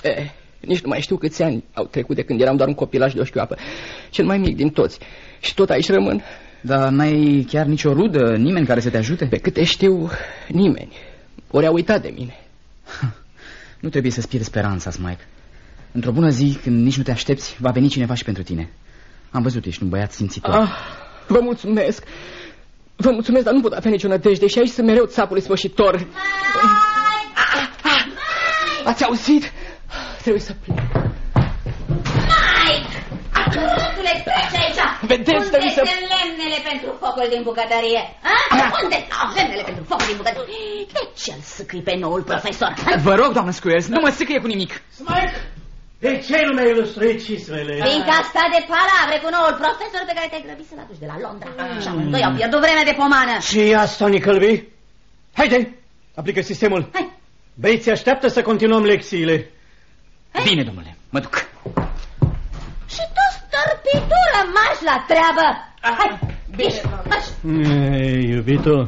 E, nici nu mai știu câți ani au trecut de când eram doar un copilaj de o șchioapă. Cel mai mic din toți. Și tot aici rămân. Dar n-ai chiar nicio rudă, nimeni care să te ajute? Pe câte știu, nimeni. Ori a uitat de mine. Nu trebuie să-ți pierzi speranța, Smike. Într-o bună zi, când nici nu te aștepți, va veni cineva și pentru tine. Am văzut, ești un băiat simțitor. Ah, vă mulțumesc. Vă mulțumesc, dar nu pot avea nicio nădejde și aici sunt mereu țapul ispășitor. Hai, Ați auzit? Trebuie să plec. Mike! Rândule, treci aici! Vedeți, Unde trebuie să- sunt lemnele pentru focul din bucătărie? A? Unde stau lemnele pentru focul din bucătărie? De ce îl sâcâi pe noul profesor? Vă rog, doamnă Squares, nu mă sâcâie cu nimic. Smike! De ce nu mi-ai ilustruit cismele? Fiindcă asta de palavre cu noul profesor pe care te-ai grăbit să-l aduci de la Londra. Și amândoi au pierdut vreme de pomană. Și asta, Nicălbi? Haide, aplică sistemul. Hai. Băieții așteaptă să continuăm lecțiile. Bine, domnule, mă duc. Și tu, stărpitură, marș la treabă! Hai, ieși, marș! Ei, iubito,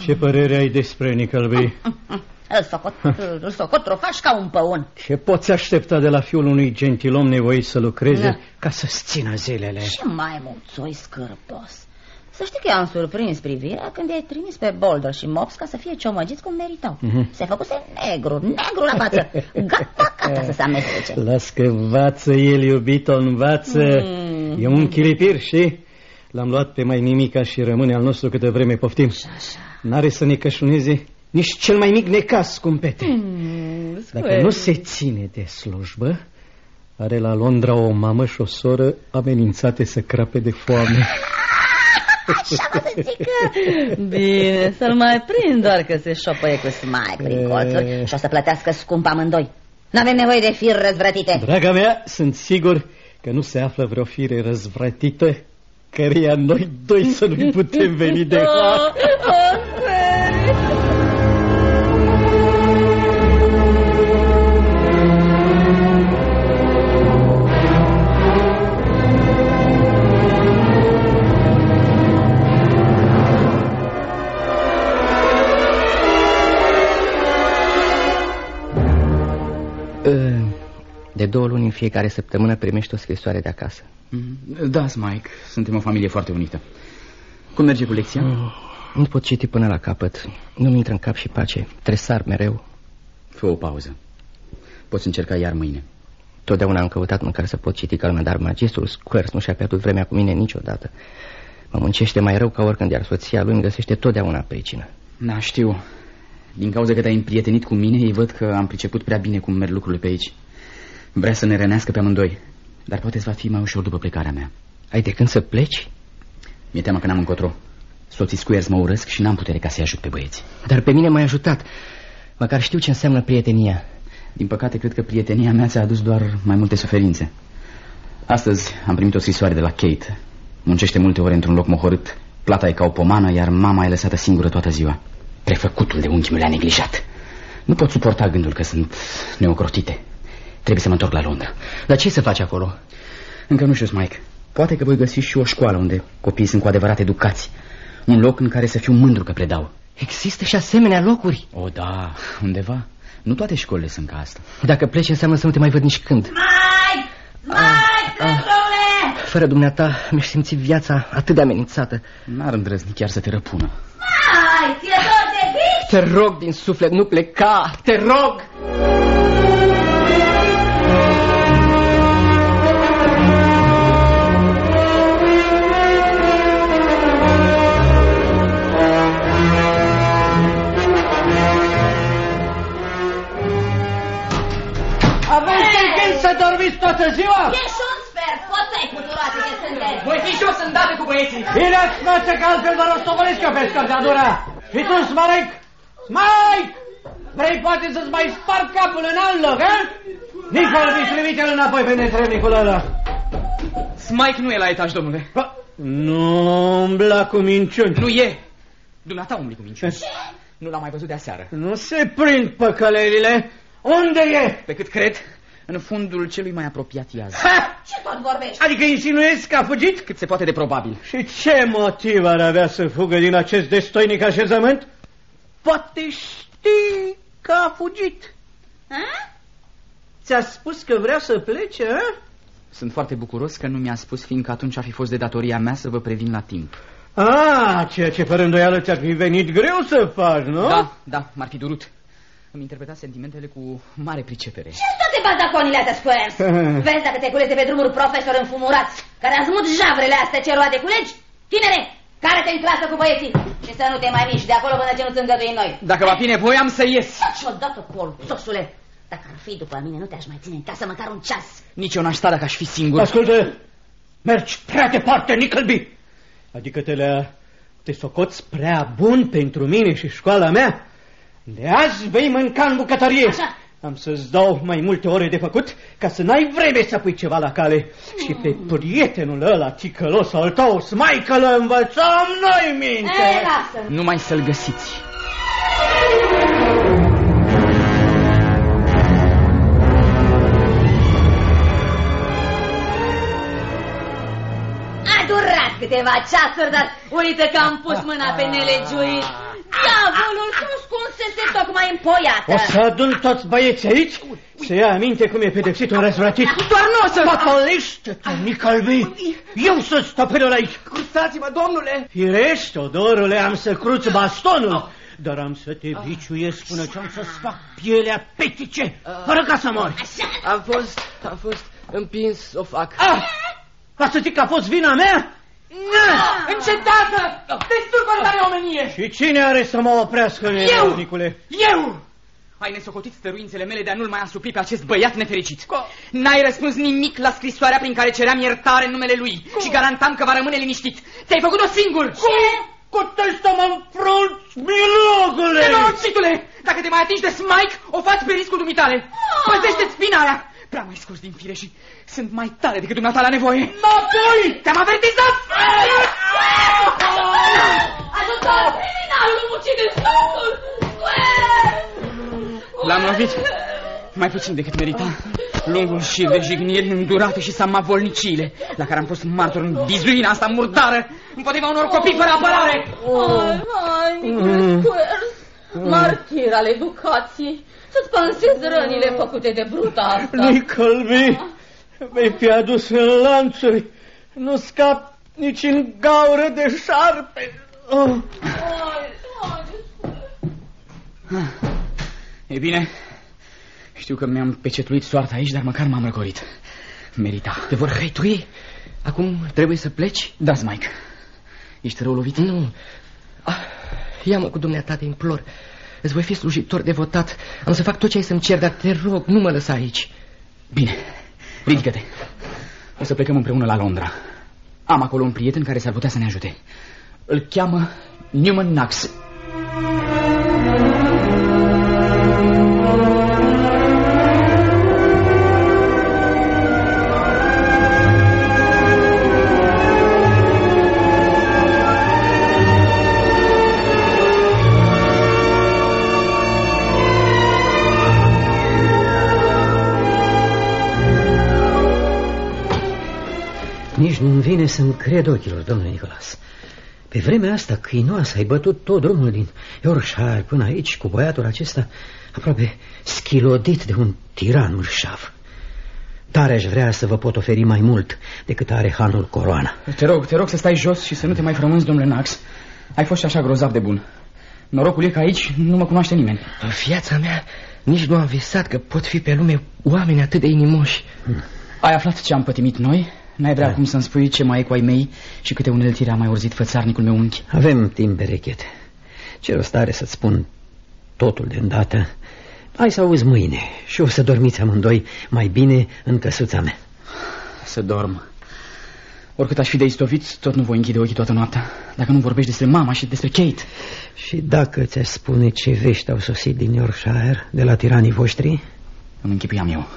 ce părere ai despre Nicălbi? Îl socot, îl socot trofaș ca un păun. Ce poți aștepta de la fiul unui gentilom nevoit să lucreze Da. ca să-ți țină zilele? Și mai mulțoi scârpos. Să știi că i-am surprins privirea când i-ai trimis pe Boulder și Mops ca să fie ciomăgiți cum meritau. Se făcuse negru, negru la față. Gata, gata să se amestece. Las că învață el, iubito, învață. Mm. E un chilipir, și L-am luat pe mai nimica și rămâne al nostru câte vreme poftim. N-are să ne cășuneze nici cel mai mic necas, scumpete. Mm, Dacă nu se ține de slujbă, are la Londra o mamă și o soră amenințate să crape de foame. Așa vă să zică. Bine, să-l mai prind doar că se șopăie cu smai prin colțuri și o să plătească scump amândoi. N-avem nevoie de fir răzvrătite. Draga mea, sunt sigur că nu se află vreo fire răzvrătită căreia noi doi să nu putem veni de har. De două luni în fiecare săptămână primești o scrisoare de acasă. Mm, Da, Mike, suntem o familie foarte unită. Cum merge cu lecția? Nu pot citi până la capăt. Nu-mi intră în cap și pace. Tresar mereu. Fă o pauză. Poți încerca iar mâine. Totdeauna am căutat măcar să pot citi calmă, dar magistul Squares nu și-a pierdut vremea cu mine niciodată. Mă muncește mai rău ca oricând, iar soția lui îmi găsește totdeauna pricină. Da, știu. Din cauza că te-ai împrietenit cu mine, ei văd că am priceput prea bine cum merg lucrurile pe aici. Vrea să ne rănească pe amândoi. Dar poate îți va fi mai ușor după plecarea mea. Ai de când să pleci? Mi-e teamă că n-am încotro. Soții Squares mă urăsc și n-am putere ca să-i ajut pe băieți. Dar pe mine m-ai ajutat. Măcar știu ce înseamnă prietenia. Din păcate, cred că prietenia mea ți-a adus doar mai multe suferințe. Astăzi am primit o scrisoare de la Kate. Muncește multe ore într-un loc mohorât. Plata e ca o pomană, iar mama e lăsată singură toată ziua. Prefăcutul de unchi mi le-a neglijat. Nu pot suporta gândul că sunt neocrotite. Trebuie să mă întorc la Londra. Dar ce să faci acolo? Încă nu știu, Mike. Poate că voi găsi și o școală unde copiii sunt cu adevărat educați. Un loc în care să fiu mândru că predau. Există și asemenea locuri. O, da, undeva. Nu toate școlile sunt ca asta. Dacă pleci înseamnă să nu te mai văd nici când. Mai! Mai, trângăule! Fără dumneata mi-aș simți viața atât de amenințată. N-ar îndrăzni chiar să te răpună. Mai, ție dor de bici! Te rog din suflet, nu pleca! Te rog! Să dormiți toată ziua? Ești un sper, poți puturoase ce sunteți! Voi fi jos îndată cu băieții! Bine ați față că altfel vă rostogolesc eu pe scărdadura. Și tu, Smarek? Smarek! Vrei poate să-ți mai sparg capul în alt loc, eh? Nicol, trimite-l înapoi pe netrebnicul ăla. Smike nu e la etaj, domnule. Bă, Nu umbla cu minciuni. Nu e. Dumneata umbli cu minciuni. Nu l-am mai văzut de aseară. Nu se prind păcălerile. Unde e? Pe cât cred, în fundul celui mai apropiat iaz. Ha! Ce tot vorbești? Adică insinuezi că a fugit? Cât se poate de probabil. Și ce motiv ar avea să fugă din acest destoinic așezământ? Poate știi că a fugit. Ha? Ți-a spus că vrea să plece, a? Sunt foarte bucuros că nu mi-a spus, fiindcă atunci a fi fost de datoria mea să vă previn la timp. Ah, ceea ce fără îndoială ți-ar fi venit greu să faci, nu? Da, da, m-ar fi durut. Îmi interpreta sentimentele cu mare pricepere. Ce toate bazaconile astea, Squares? Vezi dacă te culezi de pe drumuri profesori înfumurați, care azmut javrele astea ce roade culegi? Tinere, Care-te în clasă cu băieții și să nu te mai miști de acolo până ce nu-ți îngăduim noi. Dacă va bine voiam să ies. Și odată, colțosule, dacă ar fi după mine, nu te-aș mai ține în casă măcar un ceas. Nici eu n-aș sta dacă aș fi singur. Ascultă, mergi prea departe, Nickleby. Adică te, le, te socoți prea bun pentru mine și școala mea. De azi vei mânca în bucătărie. Așa. Am să-ți dau mai multe ore de făcut ca să n-ai vreme să pui ceva la cale. Și pe prietenul ăla ticălos al tău, Smaică-l învățăm noi minte. Ei, lasă Numai să-l găsiți. A durat câteva ceasuri, dar uite că am pus mâna pe nelegiuit. Diavolul ascunsese tocmai în poiată. O să adun toți băieții aici să ia aminte cum e pedepsit un răzvrătit. Doar nu o să... Păcălește-te, Nicălbi! Eu sunt stăpânul aici! Cruțați-mă, domnule! Firește, odorule, am să cruț bastonul, dar am să te viciuiesc până ce am să-ți fac pielea petice, fără ca să mori. Am fost, am fost împins să o fac. Ah! Ca să zic că a fost vina mea? Încetată! Destul de omenie! Și cine are să mă oprească, Eu! Nicule? Eu! Ai nesocotit stăruințele mele de a nu-l mai asupri pe acest băiat nefericit. N-ai răspuns nimic la scrisoarea prin care ceream iertare în numele lui și garantam că va rămâne liniștit. Ți-ai făcut-o singur! Ce? Cu testa-mă înfrunți, milogule! Nenorocitule! Dacă te mai atingi de Smike, o faci pe riscul dumitale. Păzește-ți spinarea! Prea mai scos din fire și sunt mai tare decât dumneata la nevoie. Înapoi! Te-am avertizat! Ajutor! Criminalul ucide soțul! L-am lovit mai puțin decât merita. Lungul șir de jigniri îndurate și samavolniciile, la care am fost martor în vizuina asta murdară, împotriva unor copii fără apărare. Ai, ai, Nicholas Squares, martir al educației, să-ți pansezi rănile făcute de bruta asta. Nicălbi, vei fi adus în lanțuri, nu scap nici în gaură de șarpe. Oh. Ai, ai, E bine, știu că mi-am pecetuit soarta aici, dar măcar m-am răcorit. Merita. Te vor hăitui? Acum trebuie să pleci? Da, Mike. Ești rău lovit? Nu. Ah, Ia-mă cu dumneata, te implor. Îți voi fi slujitor devotat. Am să fac tot ce ai să-mi cer, dar te rog, nu mă lăsa aici. Bine, ridică-te. O să plecăm împreună la Londra. Am acolo un prieten care s-ar putea să ne ajute. Îl cheamă Newman Knox. Nici nu-mi vine să-mi cred ochilor, domnule Nicolas. Pe vremea asta câinoasă ai bătut tot drumul din Yorkshire până aici cu băiatul acesta aproape schilodit de un tiran mărșav. Tare aș vrea să vă pot oferi mai mult decât are hanul coroana. Te rog, te rog să stai jos și să nu te mai frămânzi, domnule Knox. Ai fost și așa grozav de bun. Norocul e că aici nu mă cunoaște nimeni. În viața mea nici nu am visat că pot fi pe lume oameni atât de inimoși. Ai aflat ce am pătimit noi? N-ai vrea Da. acum să-mi spui ce mai e cu ai mei și câte uneltire a mai urzit fățarnicul meu unchi? Avem timp berechete. Ce rost are să-ți spun totul de îndată? Hai să auzi mâine și o să dormiți amândoi mai bine în căsuța mea. Să dorm. Oricât aș fi de istovit, tot nu voi închide ochii toată noaptea. Dacă nu vorbești despre mama și despre Kate. Și dacă ți-aș spune ce vești au sosit din Yorkshire, de la tiranii voștri, Îmi închipuiam eu.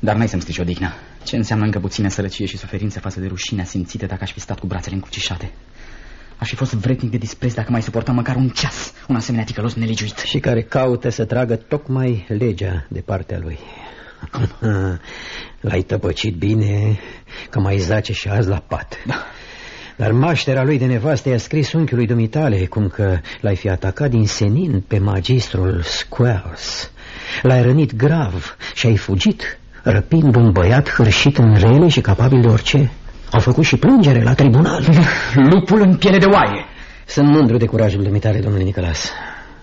Dar n-ai să-mi strici odihna. Ce înseamnă încă puțină sărăcie și suferință față de rușinea simțită dacă aș fi stat cu brațele încrucișate? Aș fi fost vretnic de dispreț dacă mai suportam măcar un ceas un asemenea ticălos nelegiuit. și care caută să tragă tocmai legea de partea lui. L-ai tăpăcit bine, că mai zace și azi la pat. Da. Dar maștera lui de nevastă i-a scris unchiului dumitale cum că l-ai fi atacat din senin pe magistrul Squares. L-ai rănit grav și ai fugit, răpind un băiat hârșit în rele și capabil de orice. Au făcut și plângere la tribunal. Lupul în piele de oaie. Sunt mândru de curajul dumitale, domnule Nicolas.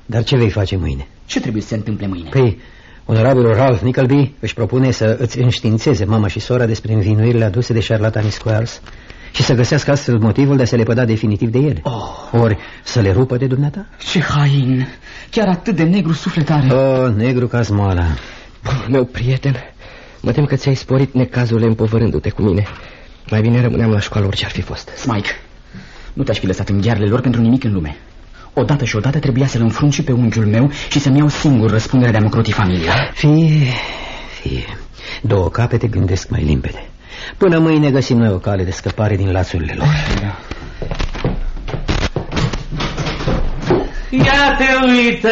Dar ce vei face mâine? Ce trebuie să se întâmple mâine? Păi, onorabilul Ralph Nickleby își propune să îți înștiințeze mama și sora despre învinuirile aduse de șarlatanii Squares și să găsească astfel motivul de a se lepăda definitiv de ele. Oh. Ori să le rupă de dumneata? Ce hain! Chiar atât de negru suflet are. Oh, negru ca smoala. Meu prieten, mă tem că ți-ai sporit necazurile împovărându-te cu mine. Mai bine rămâneam la școală orice ar fi fost. Smike, nu te-aș fi lăsat în ghearele lor pentru nimic în lume. Odată și odată trebuia să-l înfrunt și pe unchiul meu și să-mi iau singur răspunderea de a-mi ocroti familia. Fie, fie. Două capete gândesc mai limpede. Până mâine găsim noi o cale de scăpare din lațurile lor. Da. Ia te uită!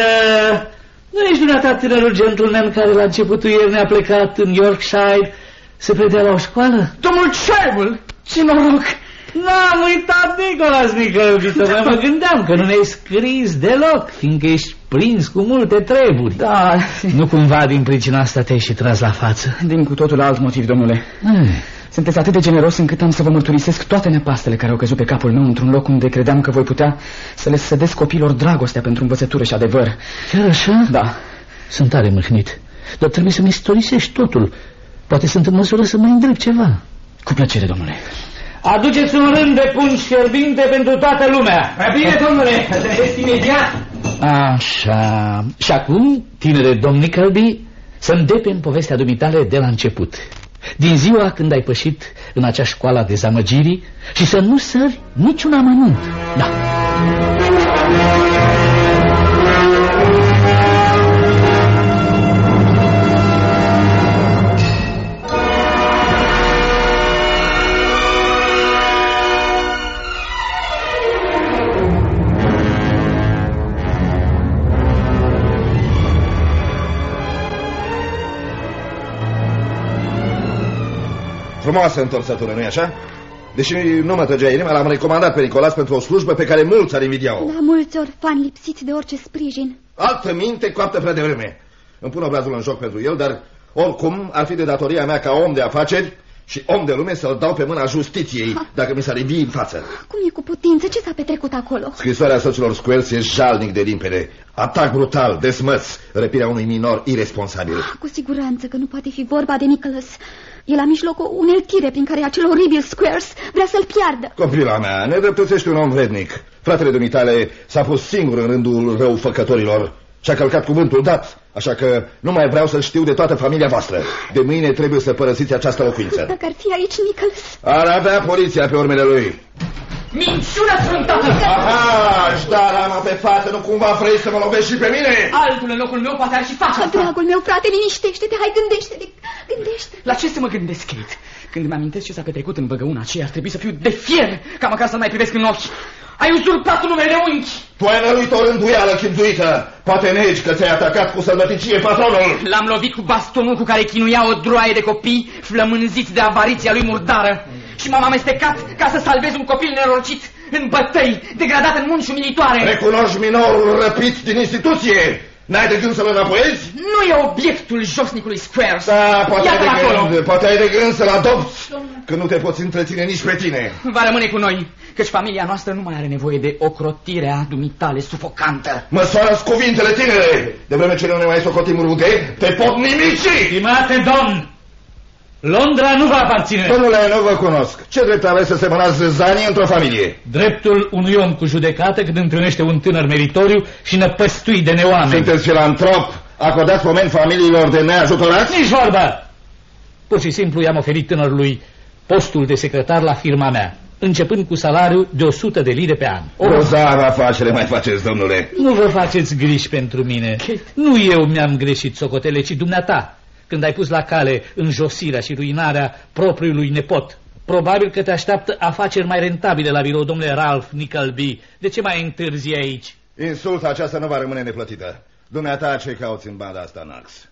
Nu ești dumneata tânărul gentleman care la începutul ieri ne-a plecat în Yorkshire să predea la o școală? Domnul Cherble! Ce noroc! N-am uitat, Nicolas Nicălbită, da. mă gândeam că nu ne-ai scris deloc, fiindcă ești prins cu multe treburi. Da, Nu cumva din pricina asta te-ai și tras la față? din cu totul alt motiv, domnule. Hmm. Sunteți atât de generos încât am să vă mărturisesc toate nepastele care au căzut pe capul meu într-un loc unde credeam că voi putea să le sădesc copilor dragostea pentru învățătură și adevăr. Chiar așa? Da, Sunt tare mâhnit, dar trebuie să-mi istorisești totul. Poate sunt în măsură să mai îndrept ceva. cu plăcere, domnule. Aduceți un rând de pungi fierbinte pentru toată lumea. Prea bine, domnule, să trezesc imediat. Așa. Și acum, tinere domn Nickleby, să îndepem povestea dumitale de la început. Din ziua când ai pășit în acea școală a dezamăgirii și să nu sări niciun amănunt. Da. Frumoasă întorsătură, nu-i așa? Deși nu mă trăgea inima, l-am recomandat pe Nicolas pentru o slujbă pe care mulți ar invidia-o. La mulți orfani lipsiți de orice sprijin. Altă minte coaptă prea devreme. Îmi pun obrazul în joc pentru el, dar oricum ar fi de datoria mea ca om de afaceri și om de lume să-l dau pe mâna justiției dacă mi s-ar ivi în față. Cum e cu putință? Ce s-a petrecut acolo? Scrisoarea soților Squares e jalnic de limpede. Atac brutal, desmăț, răpirea unui minor irresponsabil. Cu siguranță că nu poate fi vorba de Nicholas. E la mijlocul uneltire prin care acel oribil Squares vrea să-l piardă. Copila mea, ne dreptățește un om vrednic. Fratele dumitale s-a pus singur în rândul răufăcătorilor și a călcat cuvântul dat, așa că nu mai vreau să știu de toată familia voastră. De mâine trebuie să părăsiți această locuință. Dacă ar fi aici Nicholas... Ar avea poliția pe urmele lui. Minciună sfântată! Aha, își da rama pe față, nu cumva vrei să mă lovești și pe mine? Altul în locul meu poate ar și face asta. Dragul meu, frate, liniștește-te, hai, gândește-te, gândește La ce să mă gândesc, Kate? Când îmi amintesc ce s-a petrecut în băgăuna aceea, ar trebui să fiu de fier ca măcar să-l mai privesc în ochi. Ai uzurpat numele unchi! Tu ai năruit o rânduială chipzuită. Poate negi că ți-ai atacat cu sălbăticie patronul. L-am lovit cu bastonul cu care chinuia o droaie de copii flămânziți de avariția lui murdară. Și m-am amestecat ca să salvez un copil nerocit în bătăi, degradat în munci umilitoare. Recunoști minorul răpit din instituție. N-ai de gând să-l înapoiezi? Nu e obiectul josnicului Squares. Da, poate ai, Iată-l de acolo. gând, poate ai de gând să-l adopți, că nu te poți întreține nici pe tine. Va rămâne cu noi, căci familia noastră nu mai are nevoie de ocrotirea dumitale sufocantă. Măsoară-ți cuvintele, tinere! De vreme ce nu ne mai socotim rude, te pot nimici! Stimate domn, Londra nu va aparține. Domnule, nu vă cunosc. Ce drept aveți să semănați zanii într-o familie? Dreptul unui om cu judecată când întâlnește un tânăr meritoriu și năpăstui de neoameni. Sunteți filantrop? Acordați moment familiilor de neajutorați? Nici vorba! Pur și simplu i-am oferit tânărului postul de secretar la firma mea, începând cu salariu de 100 de lire pe an. O zară afacere mai faceți, domnule. Nu vă faceți griji pentru mine. Nu eu mi-am greșit socotele, ci dumneata, când ai pus la cale înjosirea și ruinarea propriului nepot. Probabil că te așteaptă afaceri mai rentabile la birou, domnule Ralph Nickleby. De ce mai întârzi aici? Insulta aceasta nu va rămâne neplătită. Dumneata, ce cauți în banda asta, Nax?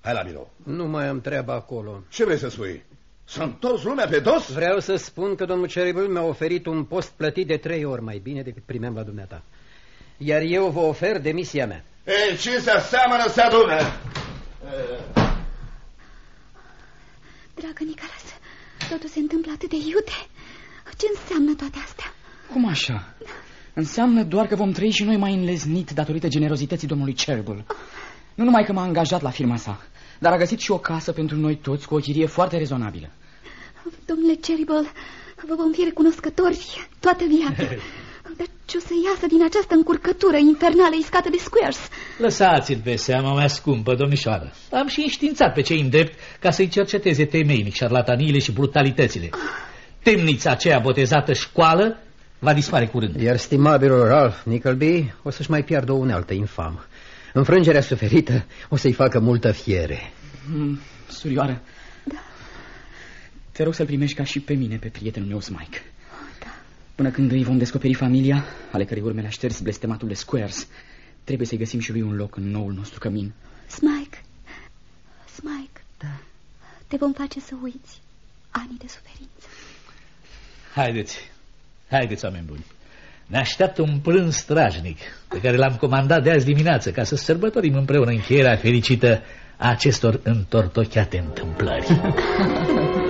Hai la birou. Nu mai am treabă acolo. Ce vrei să spui? S-a întors lumea pe dos? Vreau să spun că domnul Cherryville mi-a oferit un post plătit de trei ori mai bine decât primeam la dumneata. Iar eu vă ofer demisia mea. Ei, ce se aseamănă se adună? Dragă Nicolas, totul se întâmplă atât de iute. Ce înseamnă toate astea? Cum așa? Înseamnă doar că vom trăi și noi mai înleznit datorită generozității domnului Cherble. Nu numai că m-a angajat la firma sa, dar a găsit și o casă pentru noi toți cu o chirie foarte rezonabilă. Domnule Cherryble, Vă vom fi recunoscători toată viața. Dar ce o să iasă din această încurcătură infernală iscată de Squares? Lăsați-l pe seama mea scumpă, domnișoară. Am și înștiințat pe cei îndrept ca să-i cerceteze temeinic șarlataniile și brutalitățile. Temnița aceea botezată școală va dispare curând. Iar stimabilul Ralph Nickleby o să-și mai piardă o unealtă infamă. Înfrângerea suferită o să-i facă multă fiere. Mm, surioară, Da, te rog să-l primești ca și pe mine, pe prietenul meu, Smike. Da. Până când îi vom descoperi familia, ale cărei urme le-a șters blestematul de Squares, trebuie să-i găsim și lui un loc în noul nostru cămin. Smike, Smike, da. te vom face să uiți anii de suferință. Haideți, haideți, oameni buni. Ne așteaptă un prânz strajnic pe care l-am comandat de azi dimineață ca să sărbătorim împreună încheierea fericită a acestor întortocheate întâmplări.